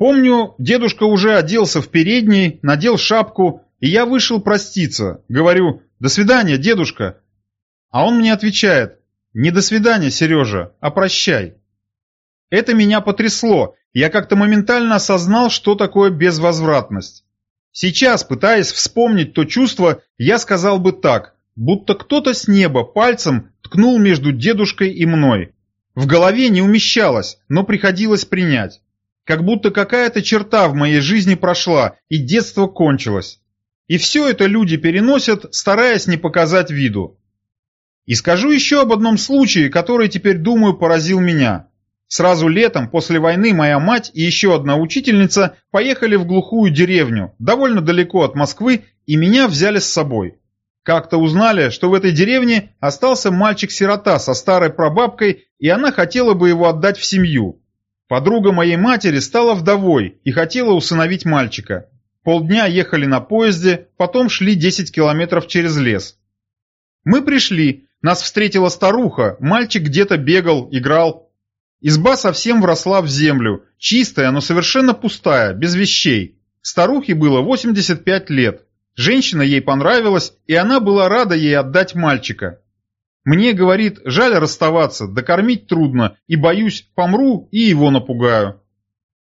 Помню, дедушка уже оделся в передний, надел шапку, и я вышел проститься. Говорю, до свидания, дедушка. А он мне отвечает, не до свидания, Сережа, а прощай. Это меня потрясло, я как-то моментально осознал, что такое безвозвратность. Сейчас, пытаясь вспомнить то чувство, я сказал бы так, будто кто-то с неба пальцем ткнул между дедушкой и мной. В голове не умещалось, но приходилось принять. Как будто какая-то черта в моей жизни прошла, и детство кончилось. И все это люди переносят, стараясь не показать виду. И скажу еще об одном случае, который теперь, думаю, поразил меня. Сразу летом, после войны, моя мать и еще одна учительница поехали в глухую деревню, довольно далеко от Москвы, и меня взяли с собой. Как-то узнали, что в этой деревне остался мальчик-сирота со старой прабабкой, и она хотела бы его отдать в семью. Подруга моей матери стала вдовой и хотела усыновить мальчика. Полдня ехали на поезде, потом шли 10 километров через лес. Мы пришли, нас встретила старуха, мальчик где-то бегал, играл. Изба совсем вросла в землю, чистая, но совершенно пустая, без вещей. Старухе было 85 лет. Женщина ей понравилась, и она была рада ей отдать мальчика. Мне, говорит, жаль расставаться, докормить трудно, и боюсь, помру и его напугаю.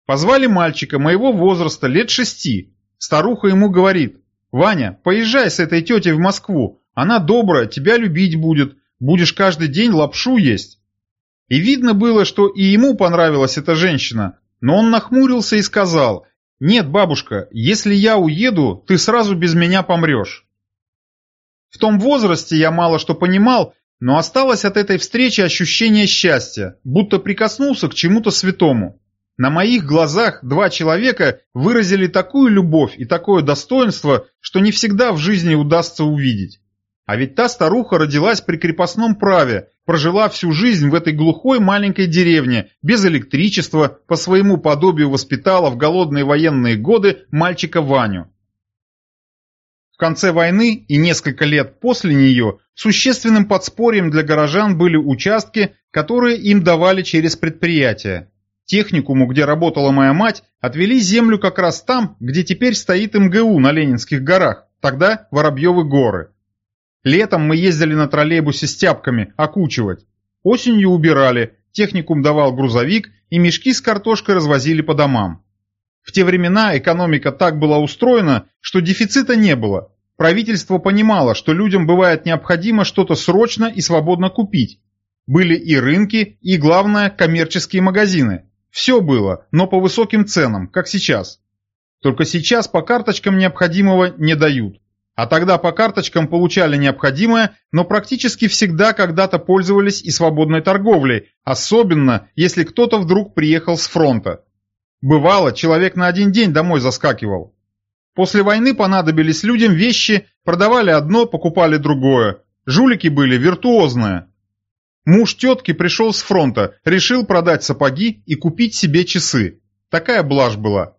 Позвали мальчика моего возраста, лет шести. Старуха ему говорит, «Ваня, поезжай с этой тетей в Москву, она добрая, тебя любить будет, будешь каждый день лапшу есть». И видно было, что и ему понравилась эта женщина, но он нахмурился и сказал, «Нет, бабушка, если я уеду, ты сразу без меня помрешь». В том возрасте я мало что понимал, но осталось от этой встречи ощущение счастья, будто прикоснулся к чему-то святому. На моих глазах два человека выразили такую любовь и такое достоинство, что не всегда в жизни удастся увидеть. А ведь та старуха родилась при крепостном праве, прожила всю жизнь в этой глухой маленькой деревне, без электричества, по своему подобию воспитала в голодные военные годы мальчика Ваню. В конце войны и несколько лет после нее существенным подспорьем для горожан были участки, которые им давали через предприятия. Техникуму, где работала моя мать, отвели землю как раз там, где теперь стоит МГУ на Ленинских горах, тогда Воробьевы горы. Летом мы ездили на троллейбусе с тяпками, окучивать. Осенью убирали, техникум давал грузовик, и мешки с картошкой развозили по домам. В те времена экономика так была устроена, что дефицита не было. Правительство понимало, что людям бывает необходимо что-то срочно и свободно купить. Были и рынки, и, главное, коммерческие магазины. Все было, но по высоким ценам, как сейчас. Только сейчас по карточкам необходимого не дают. А тогда по карточкам получали необходимое, но практически всегда когда-то пользовались и свободной торговлей, особенно если кто-то вдруг приехал с фронта. Бывало, человек на один день домой заскакивал. После войны понадобились людям вещи, продавали одно, покупали другое. Жулики были виртуозные. Муж тетки пришел с фронта, решил продать сапоги и купить себе часы. Такая блажь была.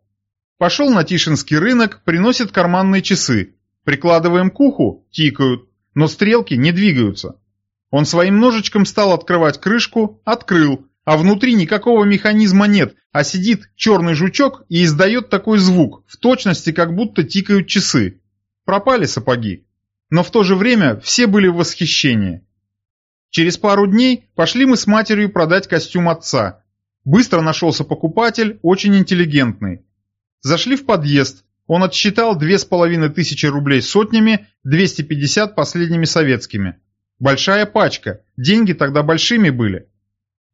Пошел на Тишинский рынок, приносит карманные часы. Прикладываем к уху, тикают, но стрелки не двигаются. Он своим ножичком стал открывать крышку, открыл, а внутри никакого механизма нет, а сидит черный жучок и издает такой звук, в точности как будто тикают часы. Пропали сапоги. Но в то же время все были в восхищении. Через пару дней пошли мы с матерью продать костюм отца. Быстро нашелся покупатель, очень интеллигентный. Зашли в подъезд, он отсчитал две с половиной тысячи рублей сотнями, 250 последними советскими. Большая пачка, деньги тогда большими были.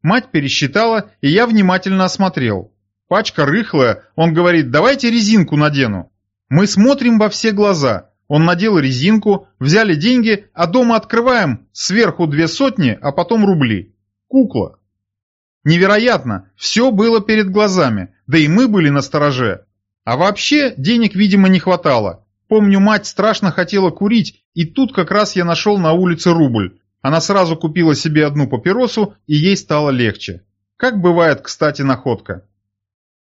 Мать пересчитала, и я внимательно осмотрел. Пачка рыхлая, он говорит, давайте резинку надену. Мы смотрим во все глаза. Он надел резинку, взяли деньги, а дома открываем, сверху две сотни, а потом рубли. Кукла. Невероятно, все было перед глазами, да и мы были на стороже. А вообще, денег, видимо, не хватало. Помню, мать страшно хотела курить, и тут как раз я нашел на улице рубль. Она сразу купила себе одну папиросу, и ей стало легче. Как бывает, кстати, находка.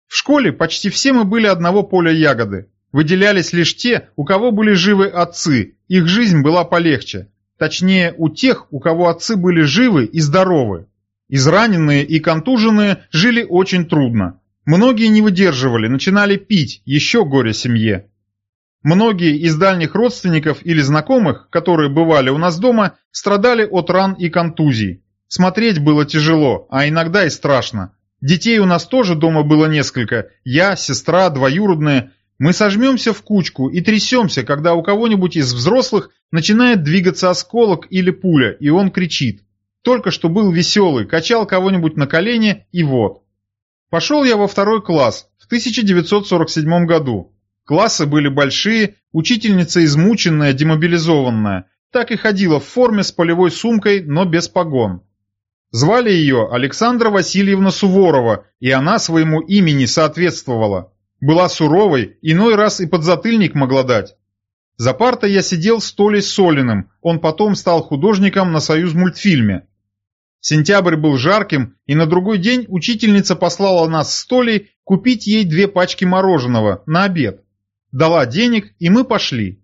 В школе почти все мы были одного поля ягоды. Выделялись лишь те, у кого были живы отцы, их жизнь была полегче. Точнее, у тех, у кого отцы были живы и здоровы. Израненные и контуженные жили очень трудно. Многие не выдерживали, начинали пить, еще горе семье. Многие из дальних родственников или знакомых, которые бывали у нас дома, страдали от ран и контузий. Смотреть было тяжело, а иногда и страшно. Детей у нас тоже дома было несколько. Я, сестра, двоюродные. Мы сожмемся в кучку и трясемся, когда у кого-нибудь из взрослых начинает двигаться осколок или пуля, и он кричит. Только что был веселый, качал кого-нибудь на колени, и вот. Пошел я во второй класс в 1947 году. Классы были большие, учительница измученная, демобилизованная. Так и ходила в форме с полевой сумкой, но без погон. Звали ее Александра Васильевна Суворова, и она своему имени соответствовала. Была суровой, иной раз и подзатыльник могла дать. За партой я сидел с Толей Солиным, он потом стал художником на союз мультфильме. Сентябрь был жарким, и на другой день учительница послала нас с Толей купить ей две пачки мороженого на обед. Дала денег, и мы пошли.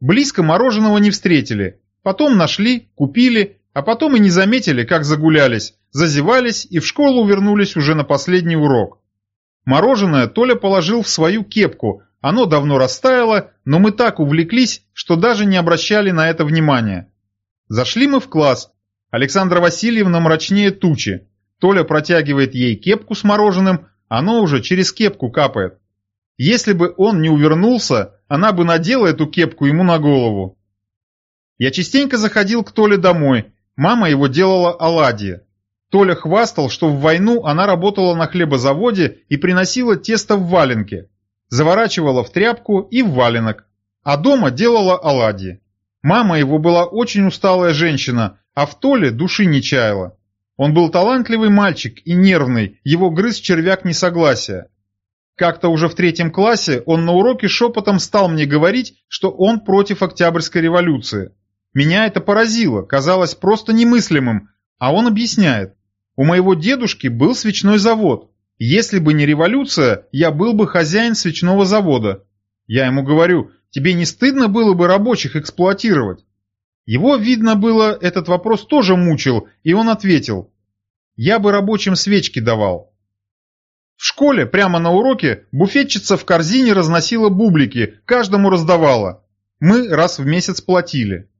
Близко мороженого не встретили. Потом нашли, купили, а потом и не заметили, как загулялись, зазевались и в школу вернулись уже на последний урок. Мороженое Толя положил в свою кепку, оно давно растаяло, но мы так увлеклись, что даже не обращали на это внимания. Зашли мы в класс, Александра Васильевна мрачнее тучи. Толя протягивает ей кепку с мороженым, оно уже через кепку капает. Если бы он не увернулся, она бы надела эту кепку ему на голову. Я частенько заходил к Толе домой, мама его делала оладьи. Толя хвастал, что в войну она работала на хлебозаводе и приносила тесто в валенке, заворачивала в тряпку и в валенок, а дома делала оладьи. Мама его была очень усталая женщина, а в Толе души не чаяла. Он был талантливый мальчик и нервный, его грыз червяк несогласия. Как-то уже в третьем классе он на уроке шепотом стал мне говорить, что он против Октябрьской революции. Меня это поразило, казалось просто немыслимым, а он объясняет. У моего дедушки был свечной завод. Если бы не революция, я был бы хозяин свечного завода. Я ему говорю, тебе не стыдно было бы рабочих эксплуатировать? Его, видно было, этот вопрос тоже мучил, и он ответил, я бы рабочим свечки давал. В школе, прямо на уроке, буфетчица в корзине разносила бублики, каждому раздавала. Мы раз в месяц платили.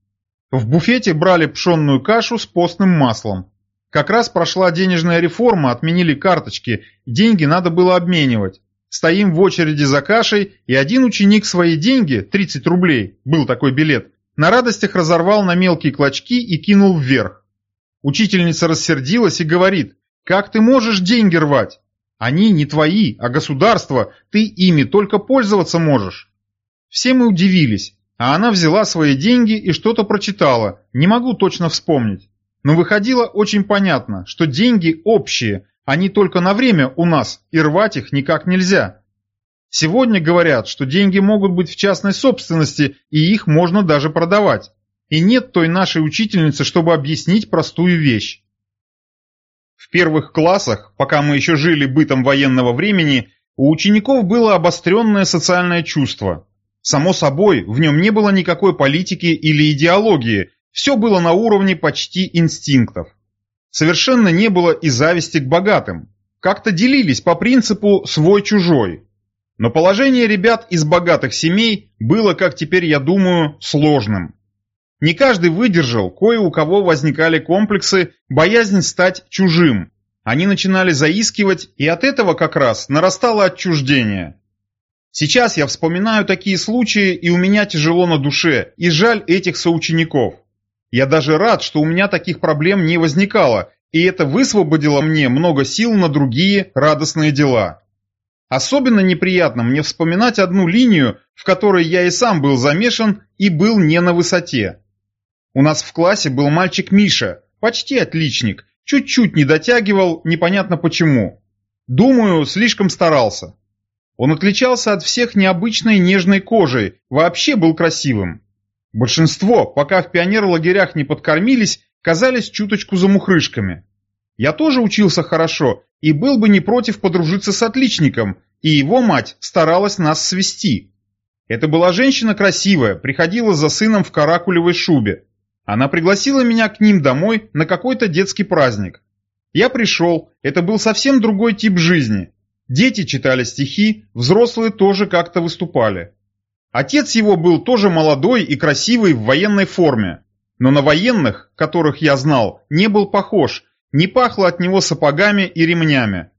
В буфете брали пшенную кашу с постным маслом. Как раз прошла денежная реформа, отменили карточки, деньги надо было обменивать. Стоим в очереди за кашей, и один ученик свои деньги, 30 рублей, был такой билет, на радостях разорвал на мелкие клочки и кинул вверх. Учительница рассердилась и говорит, «Как ты можешь деньги рвать? Они не твои, а государство, ты ими только пользоваться можешь». Все мы удивились, а она взяла свои деньги и что-то прочитала, не могу точно вспомнить. Но выходило очень понятно, что деньги общие, они только на время у нас, и рвать их никак нельзя. Сегодня говорят, что деньги могут быть в частной собственности, и их можно даже продавать. И нет той нашей учительницы, чтобы объяснить простую вещь. В первых классах, пока мы еще жили бытом военного времени, у учеников было обостренное социальное чувство. Само собой, в нем не было никакой политики или идеологии, все было на уровне почти инстинктов. Совершенно не было и зависти к богатым. Как-то делились по принципу «свой-чужой». Но положение ребят из богатых семей было, как теперь я думаю, сложным. Не каждый выдержал, кое у кого возникали комплексы, боязнь стать чужим. Они начинали заискивать, и от этого как раз нарастало отчуждение. Сейчас я вспоминаю такие случаи, и у меня тяжело на душе, и жаль этих соучеников. Я даже рад, что у меня таких проблем не возникало, и это высвободило мне много сил на другие радостные дела. Особенно неприятно мне вспоминать одну линию, в которой я и сам был замешан и был не на высоте. У нас в классе был мальчик Миша, почти отличник, чуть-чуть не дотягивал, непонятно почему. Думаю, слишком старался. Он отличался от всех необычной нежной кожей, вообще был красивым. Большинство, пока в пионер-лагерях не подкормились, казались чуточку замухрышками. Я тоже учился хорошо и был бы не против подружиться с отличником, и его мать старалась нас свести. Это была женщина красивая, приходила за сыном в каракулевой шубе. Она пригласила меня к ним домой на какой-то детский праздник. Я пришел, это был совсем другой тип жизни. Дети читали стихи, взрослые тоже как-то выступали. Отец его был тоже молодой и красивый в военной форме, но на военных, которых я знал, не был похож, не пахло от него сапогами и ремнями.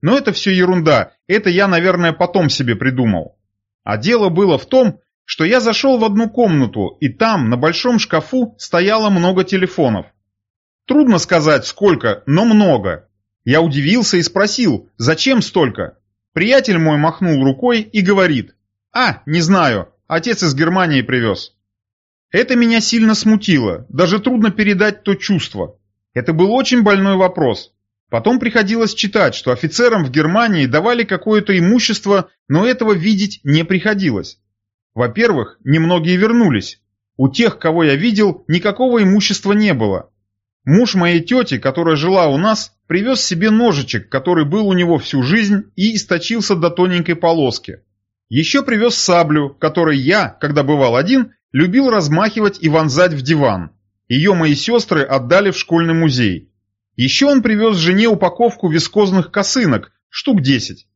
Но это все ерунда, это я, наверное, потом себе придумал. А дело было в том, что я зашел в одну комнату, и там, на большом шкафу, стояло много телефонов. Трудно сказать, сколько, но много. Я удивился и спросил, зачем столько? Приятель мой махнул рукой и говорит, «А, не знаю, отец из Германии привез». Это меня сильно смутило, даже трудно передать то чувство. Это был очень больной вопрос. Потом приходилось читать, что офицерам в Германии давали какое-то имущество, но этого видеть не приходилось. Во-первых, немногие вернулись. У тех, кого я видел, никакого имущества не было. Муж моей тети, которая жила у нас, привез себе ножичек, который был у него всю жизнь и источился до тоненькой полоски. Еще привез саблю, которой я, когда бывал один, любил размахивать и вонзать в диван. Ее мои сестры отдали в школьный музей. Еще он привез жене упаковку вискозных косынок, штук 10.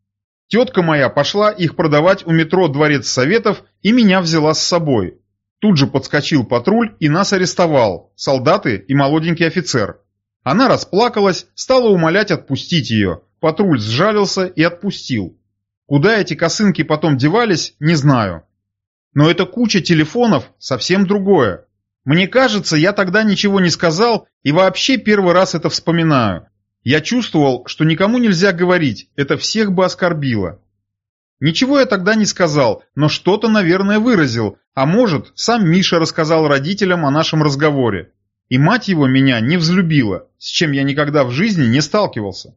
Тетка моя пошла их продавать у метро Дворец Советов и меня взяла с собой. Тут же подскочил патруль и нас арестовал, солдаты и молоденький офицер. Она расплакалась, стала умолять отпустить ее. Патруль сжалился и отпустил. Куда эти косынки потом девались, не знаю. Но эта куча телефонов совсем другое. Мне кажется, я тогда ничего не сказал и вообще первый раз это вспоминаю. Я чувствовал, что никому нельзя говорить, это всех бы оскорбило. Ничего я тогда не сказал, но что-то, наверное, выразил, а может, сам Миша рассказал родителям о нашем разговоре. И мать его меня не взлюбила, с чем я никогда в жизни не сталкивался.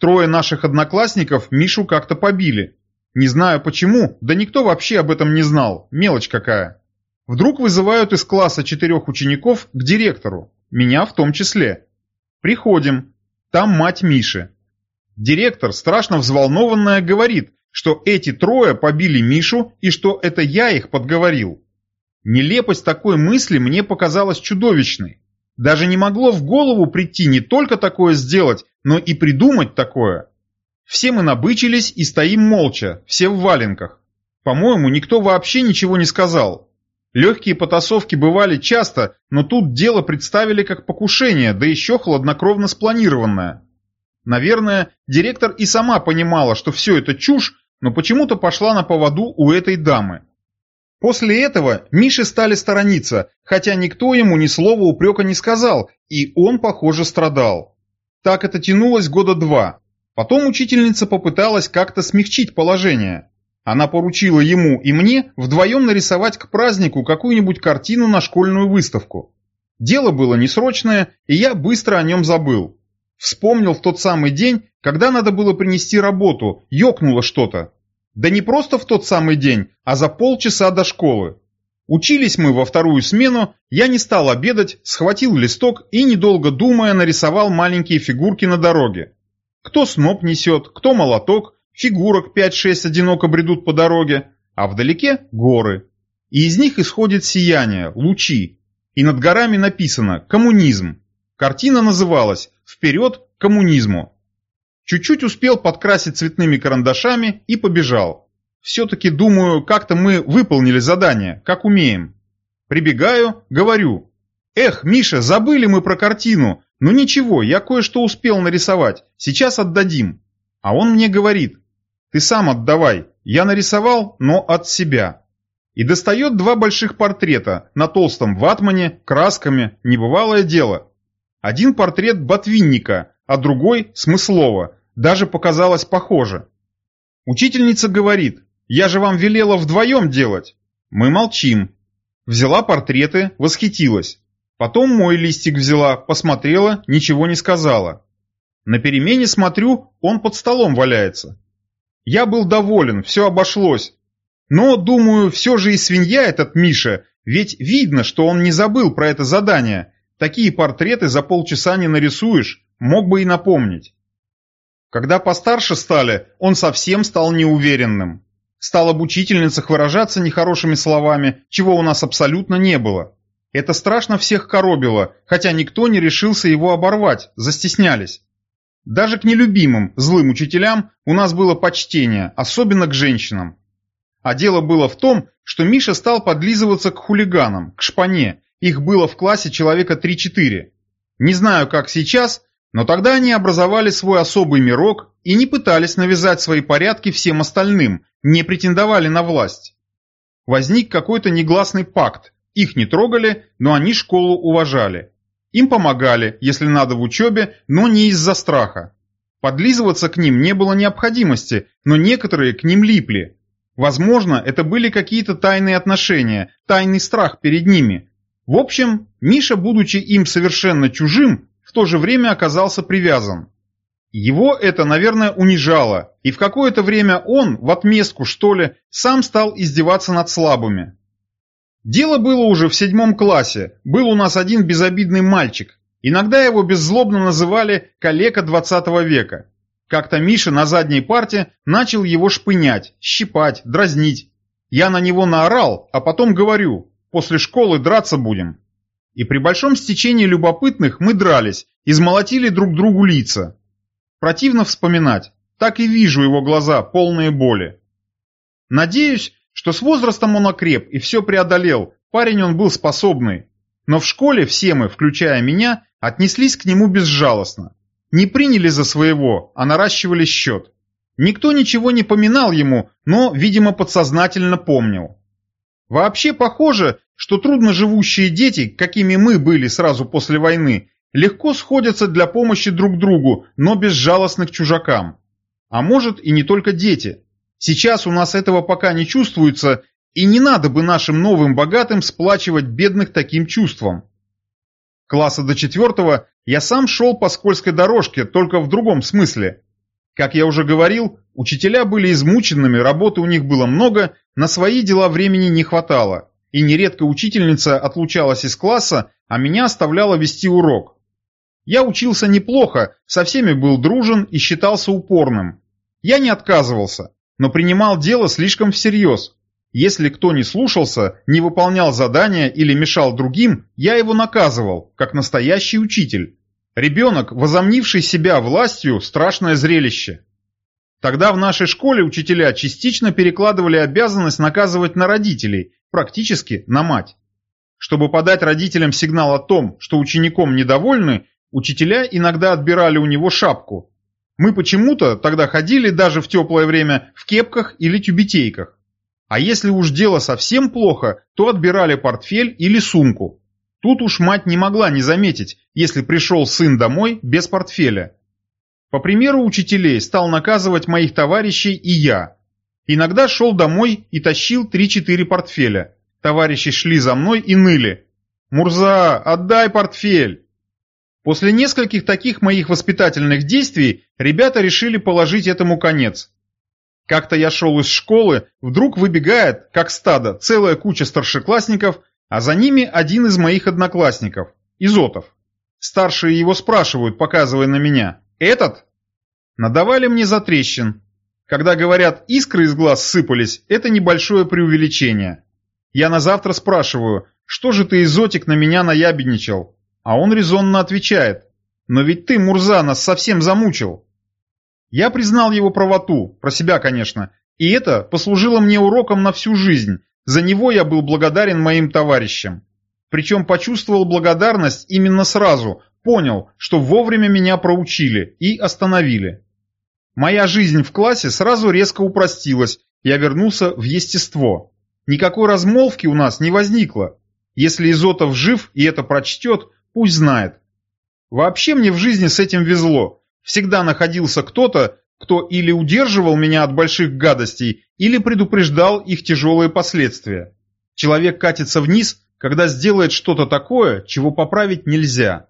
Трое наших одноклассников Мишу как-то побили. Не знаю почему, да никто вообще об этом не знал, мелочь какая. Вдруг вызывают из класса четырех учеников к директору, меня в том числе. Приходим, там мать Миши. Директор, страшно взволнованная, говорит, что эти трое побили Мишу и что это я их подговорил. Нелепость такой мысли мне показалась чудовищной. Даже не могло в голову прийти не только такое сделать, но и придумать такое. Все мы набычились и стоим молча, все в валенках. По-моему, никто вообще ничего не сказал. Легкие потасовки бывали часто, но тут дело представили как покушение, да еще хладнокровно спланированное. Наверное, директор и сама понимала, что все это чушь, но почему-то пошла на поводу у этой дамы. После этого Миши стали сторониться, хотя никто ему ни слова упрека не сказал, и он, похоже, страдал. Так это тянулось года два. Потом учительница попыталась как-то смягчить положение. Она поручила ему и мне вдвоем нарисовать к празднику какую-нибудь картину на школьную выставку. Дело было несрочное, и я быстро о нем забыл. Вспомнил в тот самый день, когда надо было принести работу, ёкнуло что-то. Да не просто в тот самый день, а за полчаса до школы. Учились мы во вторую смену, я не стал обедать, схватил листок и, недолго думая, нарисовал маленькие фигурки на дороге. Кто сноп несет, кто молоток, фигурок 5-6 одиноко бредут по дороге, а вдалеке горы. И из них исходит сияние, лучи. И над горами написано «Коммунизм». Картина называлась «Вперед к коммунизму». Чуть-чуть успел подкрасить цветными карандашами и побежал. Все-таки, думаю, как-то мы выполнили задание, как умеем. Прибегаю, говорю. Эх, Миша, забыли мы про картину. Ну ничего, я кое-что успел нарисовать. Сейчас отдадим. А он мне говорит. Ты сам отдавай. Я нарисовал, но от себя. И достает два больших портрета на толстом ватмане, красками, небывалое дело. Один портрет Ботвинника, а другой – Смыслова, даже показалось похоже. Учительница говорит, я же вам велела вдвоем делать. Мы молчим. Взяла портреты, восхитилась. Потом мой листик взяла, посмотрела, ничего не сказала. На перемене смотрю, он под столом валяется. Я был доволен, все обошлось. Но, думаю, все же и свинья этот Миша, ведь видно, что он не забыл про это задание. Такие портреты за полчаса не нарисуешь, мог бы и напомнить. Когда постарше стали, он совсем стал неуверенным. Стал об учительницах выражаться нехорошими словами, чего у нас абсолютно не было. Это страшно всех коробило, хотя никто не решился его оборвать, застеснялись. Даже к нелюбимым, злым учителям у нас было почтение, особенно к женщинам. А дело было в том, что Миша стал подлизываться к хулиганам, к шпане. Их было в классе человека 3-4. Не знаю, как сейчас, но тогда они образовали свой особый мирок и не пытались навязать свои порядки всем остальным, не претендовали на власть. Возник какой-то негласный пакт, их не трогали, но они школу уважали. Им помогали, если надо в учебе, но не из-за страха. Подлизываться к ним не было необходимости, но некоторые к ним липли. Возможно, это были какие-то тайные отношения, тайный страх перед ними. В общем, Миша, будучи им совершенно чужим, в то же время оказался привязан. Его это, наверное, унижало, и в какое-то время он, в отместку что ли, сам стал издеваться над слабыми. Дело было уже в седьмом классе, был у нас один безобидный мальчик. Иногда его беззлобно называли «калека 20 века». Как-то Миша на задней парте начал его шпынять, щипать, дразнить. Я на него наорал, а потом говорю, после школы драться будем. И при большом стечении любопытных мы дрались, измолотили друг другу лица. Противно вспоминать, так и вижу его глаза, полные боли. Надеюсь, что с возрастом он окреп и все преодолел, парень он был способный. Но в школе все мы, включая меня, отнеслись к нему безжалостно. Не приняли за своего, а наращивали счет. Никто ничего не поминал ему, но, видимо, подсознательно помнил. Вообще похоже, что трудноживущие дети, какими мы были сразу после войны, легко сходятся для помощи друг другу, но безжалостных чужакам. А может и не только дети. Сейчас у нас этого пока не чувствуется, и не надо бы нашим новым богатым сплачивать бедных таким чувством. Класса до четвертого я сам шел по скользкой дорожке, только в другом смысле. Как я уже говорил, учителя были измученными, работы у них было много, на свои дела времени не хватало, и нередко учительница отлучалась из класса, а меня оставляла вести урок. Я учился неплохо, со всеми был дружен и считался упорным. Я не отказывался, но принимал дело слишком всерьез. Если кто не слушался, не выполнял задания или мешал другим, я его наказывал, как настоящий учитель. Ребенок, возомнивший себя властью, страшное зрелище. Тогда в нашей школе учителя частично перекладывали обязанность наказывать на родителей, практически на мать. Чтобы подать родителям сигнал о том, что учеником недовольны, учителя иногда отбирали у него шапку. Мы почему-то тогда ходили даже в теплое время в кепках или тюбетейках. А если уж дело совсем плохо, то отбирали портфель или сумку. Тут уж мать не могла не заметить, если пришел сын домой без портфеля. По примеру учителей стал наказывать моих товарищей и я. Иногда шел домой и тащил 3-4 портфеля. Товарищи шли за мной и ныли. «Мурза, отдай портфель!» После нескольких таких моих воспитательных действий ребята решили положить этому конец. Как-то я шел из школы, вдруг выбегает, как стадо, целая куча старшеклассников, а за ними один из моих одноклассников, Изотов. Старшие его спрашивают, показывая на меня. «Этот?» Надавали мне за трещин. Когда говорят «искры из глаз сыпались», это небольшое преувеличение. Я на завтра спрашиваю, что же ты, Изотик, на меня наябедничал? А он резонно отвечает, «Но ведь ты, Мурза, нас совсем замучил». Я признал его правоту, про себя, конечно, и это послужило мне уроком на всю жизнь. За него я был благодарен моим товарищам. Причем почувствовал благодарность именно сразу, понял, что вовремя меня проучили и остановили. Моя жизнь в классе сразу резко упростилась, я вернулся в естество. Никакой размолвки у нас не возникло. Если Изотов жив и это прочтет, пусть знает. Вообще мне в жизни с этим везло всегда находился кто-то, кто или удерживал меня от больших гадостей, или предупреждал их тяжелые последствия. Человек катится вниз, когда сделает что-то такое, чего поправить нельзя.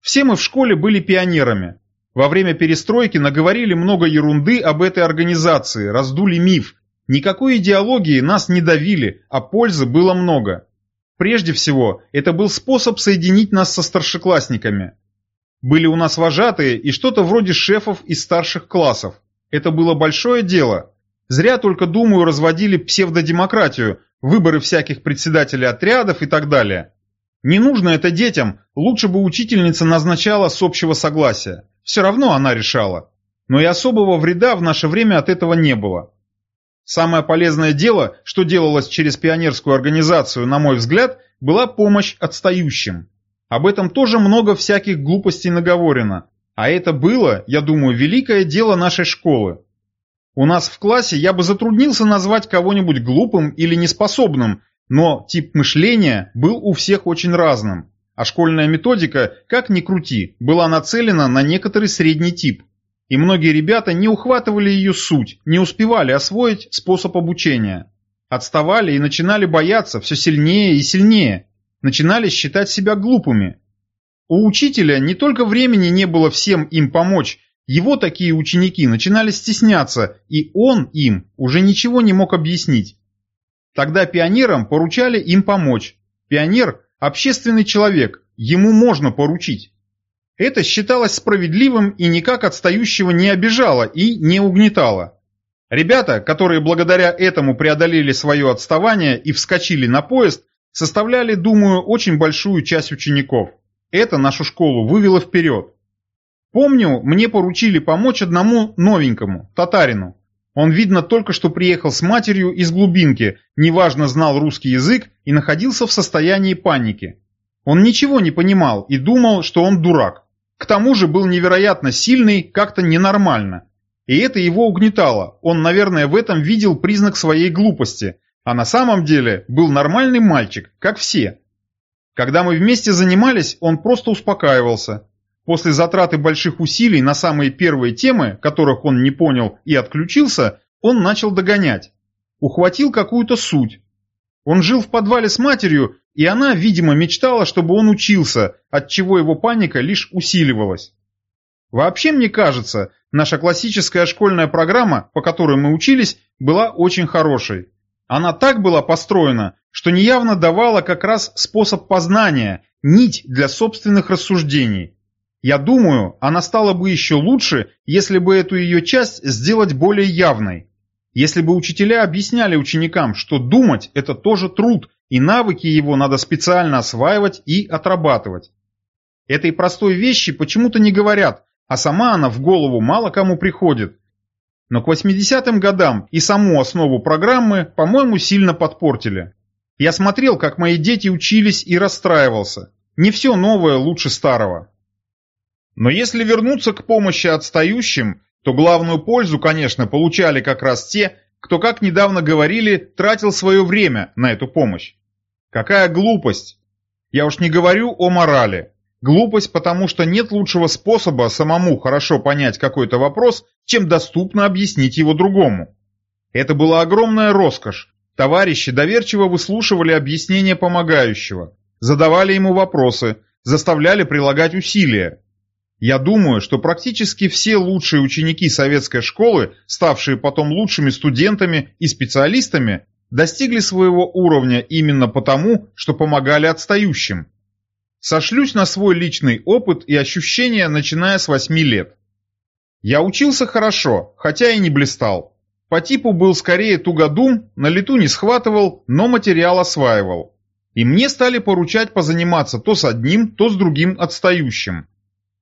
Все мы в школе были пионерами. Во время перестройки наговорили много ерунды об этой организации, раздули миф. Никакой идеологии нас не давили, а пользы было много. Прежде всего, это был способ соединить нас со старшеклассниками. Были у нас вожатые и что-то вроде шефов из старших классов. Это было большое дело. Зря только, думаю, разводили псевдодемократию, выборы всяких председателей отрядов и так далее. Не нужно это детям, лучше бы учительница назначала с общего согласия. Все равно она решала. Но и особого вреда в наше время от этого не было. Самое полезное дело, что делалось через пионерскую организацию, на мой взгляд, была помощь отстающим. Об этом тоже много всяких глупостей наговорено. А это было, я думаю, великое дело нашей школы. У нас в классе я бы затруднился назвать кого-нибудь глупым или неспособным, но тип мышления был у всех очень разным. А школьная методика, как ни крути, была нацелена на некоторый средний тип. И многие ребята не ухватывали ее суть, не успевали освоить способ обучения. Отставали и начинали бояться все сильнее и сильнее, начинали считать себя глупыми. У учителя не только времени не было всем им помочь, его такие ученики начинали стесняться, и он им уже ничего не мог объяснить. Тогда пионерам поручали им помочь. Пионер – общественный человек, ему можно поручить. Это считалось справедливым и никак отстающего не обижало и не угнетало. Ребята, которые благодаря этому преодолели свое отставание и вскочили на поезд, составляли, думаю, очень большую часть учеников. Это нашу школу вывело вперед. Помню, мне поручили помочь одному новенькому, татарину. Он, видно, только что приехал с матерью из глубинки, неважно знал русский язык и находился в состоянии паники. Он ничего не понимал и думал, что он дурак. К тому же был невероятно сильный, как-то ненормально. И это его угнетало, он, наверное, в этом видел признак своей глупости, а на самом деле был нормальный мальчик, как все. Когда мы вместе занимались, он просто успокаивался. После затраты больших усилий на самые первые темы, которых он не понял и отключился, он начал догонять. Ухватил какую-то суть. Он жил в подвале с матерью, и она, видимо, мечтала, чтобы он учился, от чего его паника лишь усиливалась. Вообще, мне кажется, наша классическая школьная программа, по которой мы учились, была очень хорошей. Она так была построена, что неявно давала как раз способ познания, нить для собственных рассуждений. Я думаю, она стала бы еще лучше, если бы эту ее часть сделать более явной. Если бы учителя объясняли ученикам, что думать – это тоже труд, и навыки его надо специально осваивать и отрабатывать. Этой простой вещи почему-то не говорят, а сама она в голову мало кому приходит. Но к 80-м годам и саму основу программы, по-моему, сильно подпортили. Я смотрел, как мои дети учились и расстраивался. Не все новое лучше старого. Но если вернуться к помощи отстающим, то главную пользу, конечно, получали как раз те, кто, как недавно говорили, тратил свое время на эту помощь. Какая глупость! Я уж не говорю о морали. Глупость, потому что нет лучшего способа самому хорошо понять какой-то вопрос, чем доступно объяснить его другому. Это была огромная роскошь. Товарищи доверчиво выслушивали объяснения помогающего, задавали ему вопросы, заставляли прилагать усилия. Я думаю, что практически все лучшие ученики советской школы, ставшие потом лучшими студентами и специалистами, достигли своего уровня именно потому, что помогали отстающим. Сошлюсь на свой личный опыт и ощущения, начиная с 8 лет. Я учился хорошо, хотя и не блистал. По типу был скорее тугодум, на лету не схватывал, но материал осваивал. И мне стали поручать позаниматься то с одним, то с другим отстающим.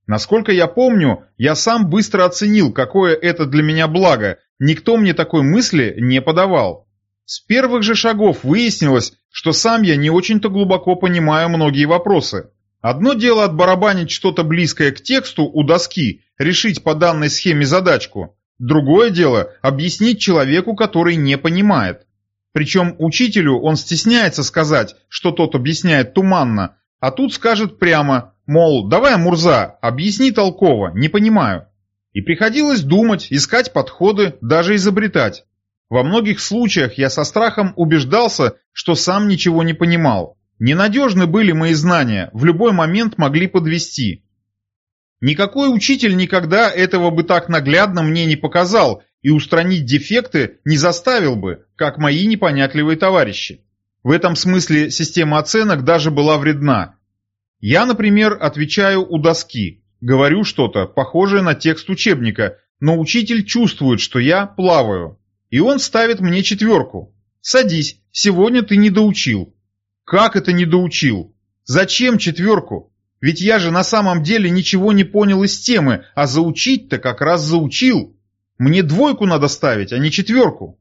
Насколько я помню, я сам быстро оценил, какое это для меня благо, никто мне такой мысли не подавал. С первых же шагов выяснилось, что сам я не очень-то глубоко понимаю многие вопросы. Одно дело отбарабанить что-то близкое к тексту у доски, решить по данной схеме задачку. Другое дело объяснить человеку, который не понимает. Причем учителю он стесняется сказать, что тот объясняет туманно, а тут скажет прямо, мол, давай, Мурза, объясни толково, не понимаю. И приходилось думать, искать подходы, даже изобретать. Во многих случаях я со страхом убеждался, что сам ничего не понимал. Ненадежны были мои знания, в любой момент могли подвести. Никакой учитель никогда этого бы так наглядно мне не показал и устранить дефекты не заставил бы, как мои непонятливые товарищи. В этом смысле система оценок даже была вредна. Я, например, отвечаю у доски, говорю что-то, похожее на текст учебника, но учитель чувствует, что я плаваю, и он ставит мне четверку. Садись, сегодня ты не доучил. Как это не доучил? Зачем четверку? Ведь я же на самом деле ничего не понял из темы, а заучить-то как раз заучил. Мне двойку надо ставить, а не четверку.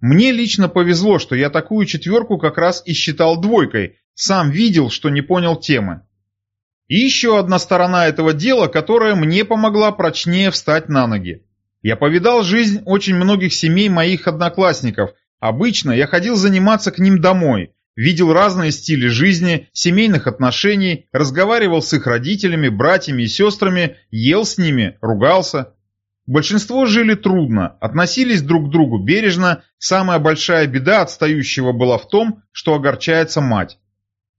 Мне лично повезло, что я такую четверку как раз и считал двойкой, сам видел, что не понял темы. И еще одна сторона этого дела, которая мне помогла прочнее встать на ноги. Я повидал жизнь очень многих семей моих одноклассников. Обычно я ходил заниматься к ним домой, видел разные стили жизни, семейных отношений, разговаривал с их родителями, братьями и сестрами, ел с ними, ругался. Большинство жили трудно, относились друг к другу бережно, самая большая беда отстающего была в том, что огорчается мать.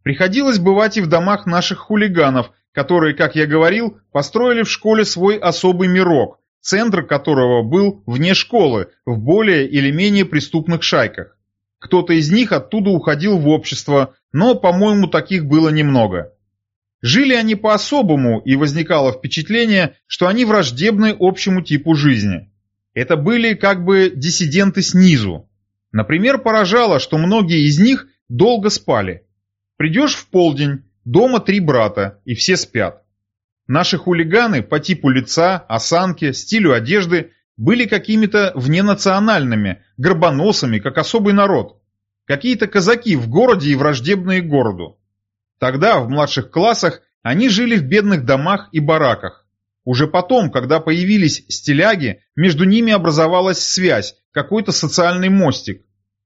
Приходилось бывать и в домах наших хулиганов, которые, как я говорил, построили в школе свой особый мирок, центр которого был вне школы, в более или менее преступных шайках. Кто-то из них оттуда уходил в общество, но, по-моему, таких было немного. Жили они по-особому, и возникало впечатление, что они враждебны общему типу жизни. Это были как бы диссиденты снизу. Например, поражало, что многие из них долго спали. Придешь в полдень, дома три брата, и все спят. Наши хулиганы по типу лица, осанке, стилю одежды были какими-то вненациональными, горбоносами, как особый народ. Какие-то казаки в городе и враждебные городу. Тогда, в младших классах, они жили в бедных домах и бараках. Уже потом, когда появились стиляги, между ними образовалась связь, какой-то социальный мостик.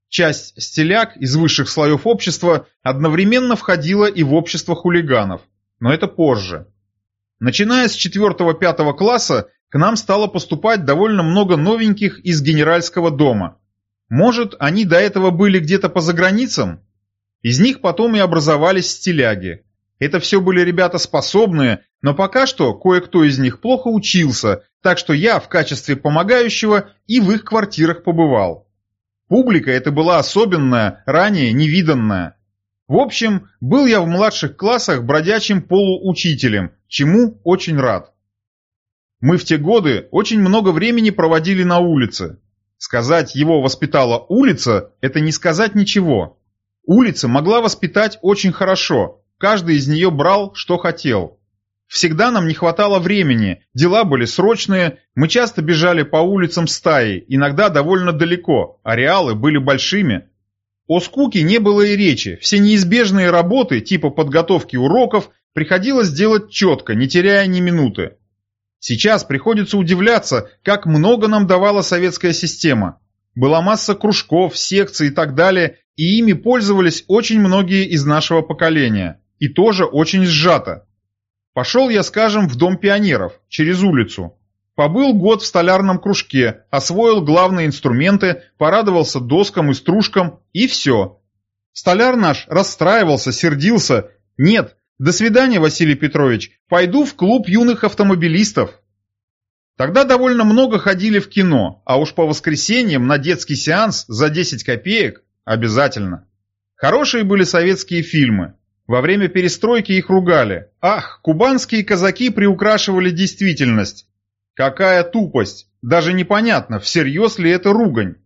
Часть стиляг из высших слоев общества одновременно входила и в общество хулиганов, но это позже. Начиная с 4-5 класса к нам стало поступать довольно много новеньких из генеральского дома. Может, они до этого были где-то по заграницам? Из них потом и образовались стиляги. Это все были ребята способные, но пока что кое-кто из них плохо учился, так что я в качестве помогающего и в их квартирах побывал. Публика это была особенная, ранее невиданная. В общем, был я в младших классах бродячим полуучителем, чему очень рад. Мы в те годы очень много времени проводили на улице. Сказать «его воспитала улица» – это не сказать ничего. Улица могла воспитать очень хорошо, каждый из нее брал, что хотел. Всегда нам не хватало времени, дела были срочные, мы часто бежали по улицам стаи, иногда довольно далеко, ареалы были большими. О скуке не было и речи, все неизбежные работы, типа подготовки уроков, приходилось делать четко, не теряя ни минуты. Сейчас приходится удивляться, как много нам давала советская система. Была масса кружков, секций и так далее, и ими пользовались очень многие из нашего поколения. И тоже очень сжато. Пошел я, скажем, в Дом пионеров, через улицу. Побыл год в столярном кружке, освоил главные инструменты, порадовался доскам и стружкам, и все. Столяр наш расстраивался, сердился. Нет, до свидания, Василий Петрович. Пойду в клуб юных автомобилистов. Тогда довольно много ходили в кино, а уж по воскресеньям на детский сеанс за 10 копеек обязательно. Хорошие были советские фильмы. Во время перестройки их ругали. Ах, кубанские казаки приукрашивали действительность. Какая тупость! Даже непонятно, всерьез ли это ругань.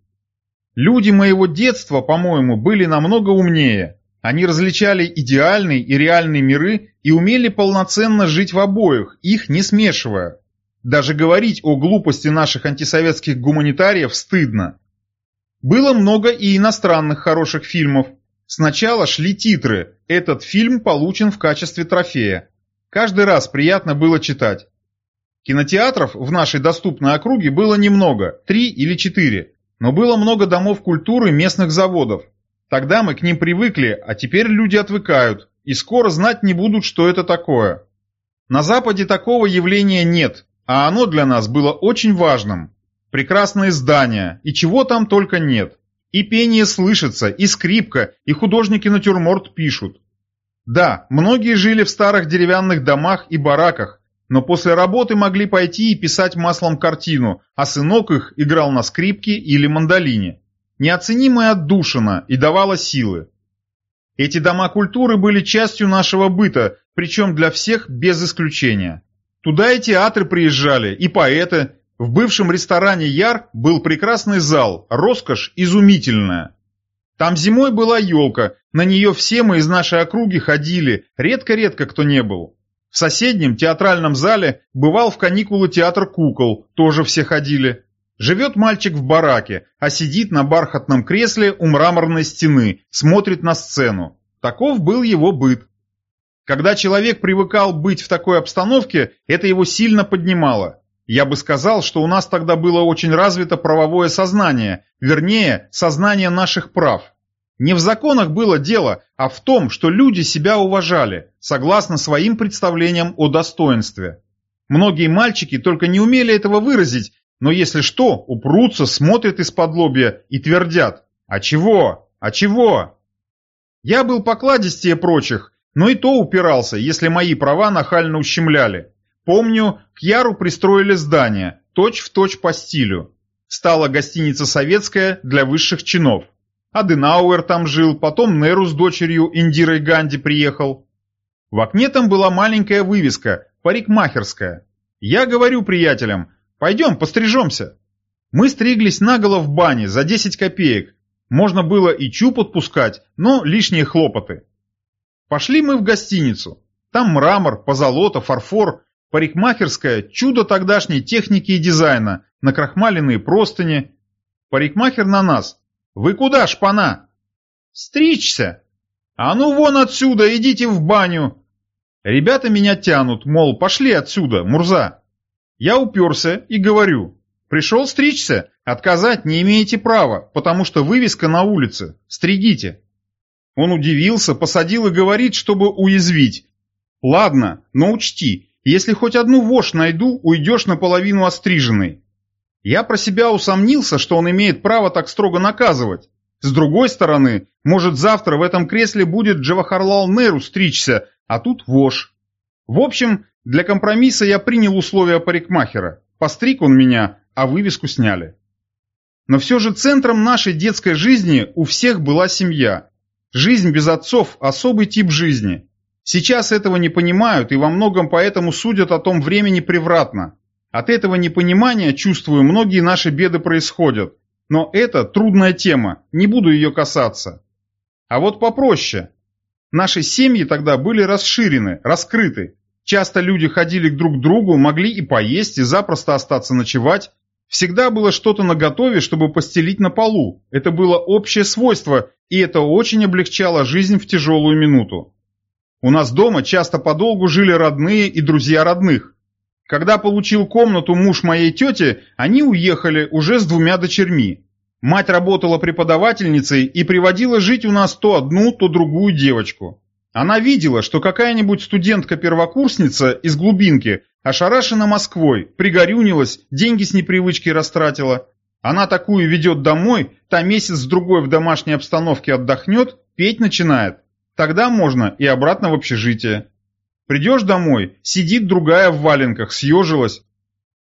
Люди моего детства, по-моему, были намного умнее. Они различали идеальный и реальный миры и умели полноценно жить в обоих, их не смешивая. Даже говорить о глупости наших антисоветских гуманитариев стыдно. Было много и иностранных хороших фильмов. Сначала шли титры «Этот фильм получен в качестве трофея». Каждый раз приятно было читать. Кинотеатров в нашей доступной округе было немного, три или четыре, но было много домов культуры местных заводов, Тогда мы к ним привыкли, а теперь люди отвыкают, и скоро знать не будут, что это такое. На Западе такого явления нет, а оно для нас было очень важным. Прекрасные здания, и чего там только нет. И пение слышится, и скрипка, и художники натюрморт пишут. Да, многие жили в старых деревянных домах и бараках, но после работы могли пойти и писать маслом картину, а сынок их играл на скрипке или мандолине неоценимая отдушина и давала силы. Эти дома культуры были частью нашего быта, причем для всех без исключения. Туда и театры приезжали, и поэты. В бывшем ресторане «Яр» был прекрасный зал, роскошь изумительная. Там зимой была елка, на нее все мы из нашей округи ходили, редко-редко кто не был. В соседнем театральном зале бывал в каникулы театр кукол, тоже все ходили. Живет мальчик в бараке, а сидит на бархатном кресле у мраморной стены, смотрит на сцену. Таков был его быт. Когда человек привыкал быть в такой обстановке, это его сильно поднимало. Я бы сказал, что у нас тогда было очень развито правовое сознание, вернее, сознание наших прав. Не в законах было дело, а в том, что люди себя уважали, согласно своим представлениям о достоинстве. Многие мальчики только не умели этого выразить но если что, упрутся, смотрят из-под лобья и твердят «А чего? А чего?». Я был покладистее прочих, но и то упирался, если мои права нахально ущемляли. Помню, к Яру пристроили здание, точь-в-точь точь по стилю. Стала гостиница советская для высших чинов. Аденауэр там жил, потом Неру с дочерью Индирой Ганди приехал. В окне там была маленькая вывеска «Парикмахерская». Я говорю приятелям, Пойдем, пострижемся. Мы стриглись наголо в бане за 10 копеек. Можно было и чуб отпускать, но лишние хлопоты. Пошли мы в гостиницу. Там мрамор, позолота, фарфор, парикмахерская, чудо тогдашней техники и дизайна, накрахмаленные простыни. Парикмахер на нас. Вы куда, шпана? Стричься. А ну вон отсюда, идите в баню. Ребята меня тянут, мол, пошли отсюда, Мурза. Я уперся и говорю, пришел стричься, отказать не имеете права, потому что вывеска на улице, стригите. Он удивился, посадил и говорит, чтобы уязвить. Ладно, но учти, если хоть одну вошь найду, уйдешь наполовину остриженный. Я про себя усомнился, что он имеет право так строго наказывать. С другой стороны, может завтра в этом кресле будет Джавахарлал Неру стричься, а тут вошь. В общем, для компромисса я принял условия парикмахера. Постриг он меня, а вывеску сняли. Но все же центром нашей детской жизни у всех была семья. Жизнь без отцов – особый тип жизни. Сейчас этого не понимают и во многом поэтому судят о том времени превратно. От этого непонимания, чувствую, многие наши беды происходят. Но это трудная тема, не буду ее касаться. А вот попроще. Наши семьи тогда были расширены, раскрыты. Часто люди ходили друг к другу, могли и поесть, и запросто остаться ночевать. Всегда было что-то наготове, чтобы постелить на полу. Это было общее свойство, и это очень облегчало жизнь в тяжелую минуту. У нас дома часто подолгу жили родные и друзья родных. Когда получил комнату муж моей тети, они уехали уже с двумя дочерьми. Мать работала преподавательницей и приводила жить у нас то одну, то другую девочку. Она видела, что какая-нибудь студентка-первокурсница из глубинки ошарашена Москвой, пригорюнилась, деньги с непривычки растратила. Она такую ведет домой, та месяц-другой в домашней обстановке отдохнет, петь начинает. Тогда можно и обратно в общежитие. Придешь домой, сидит другая в валенках, съежилась.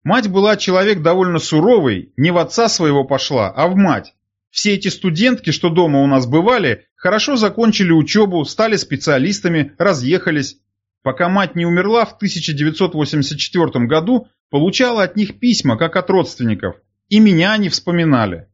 Мать была человек довольно суровый, не в отца своего пошла, а в мать. Все эти студентки, что дома у нас бывали, хорошо закончили учебу, стали специалистами, разъехались. Пока мать не умерла в 1984 году, получала от них письма, как от родственников. И меня они вспоминали.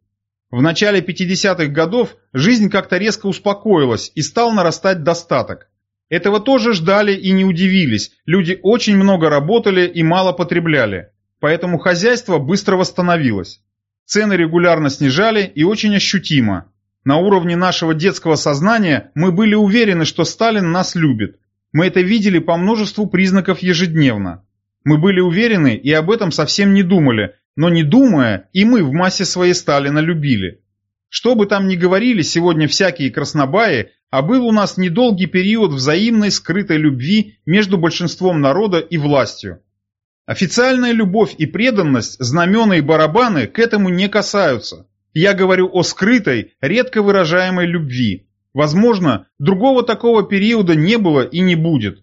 В начале 50-х годов жизнь как-то резко успокоилась и стал нарастать достаток. Этого тоже ждали и не удивились, люди очень много работали и мало потребляли, поэтому хозяйство быстро восстановилось. Цены регулярно снижали и очень ощутимо. На уровне нашего детского сознания мы были уверены, что Сталин нас любит. Мы это видели по множеству признаков ежедневно. Мы были уверены и об этом совсем не думали, но не думая, и мы в массе своей Сталина любили. Что бы там ни говорили сегодня всякие краснобаи, а был у нас недолгий период взаимной скрытой любви между большинством народа и властью. Официальная любовь и преданность, знамена и барабаны к этому не касаются. Я говорю о скрытой, редко выражаемой любви. Возможно, другого такого периода не было и не будет.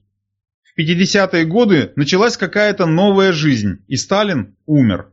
В 50-е годы началась какая-то новая жизнь, и Сталин умер.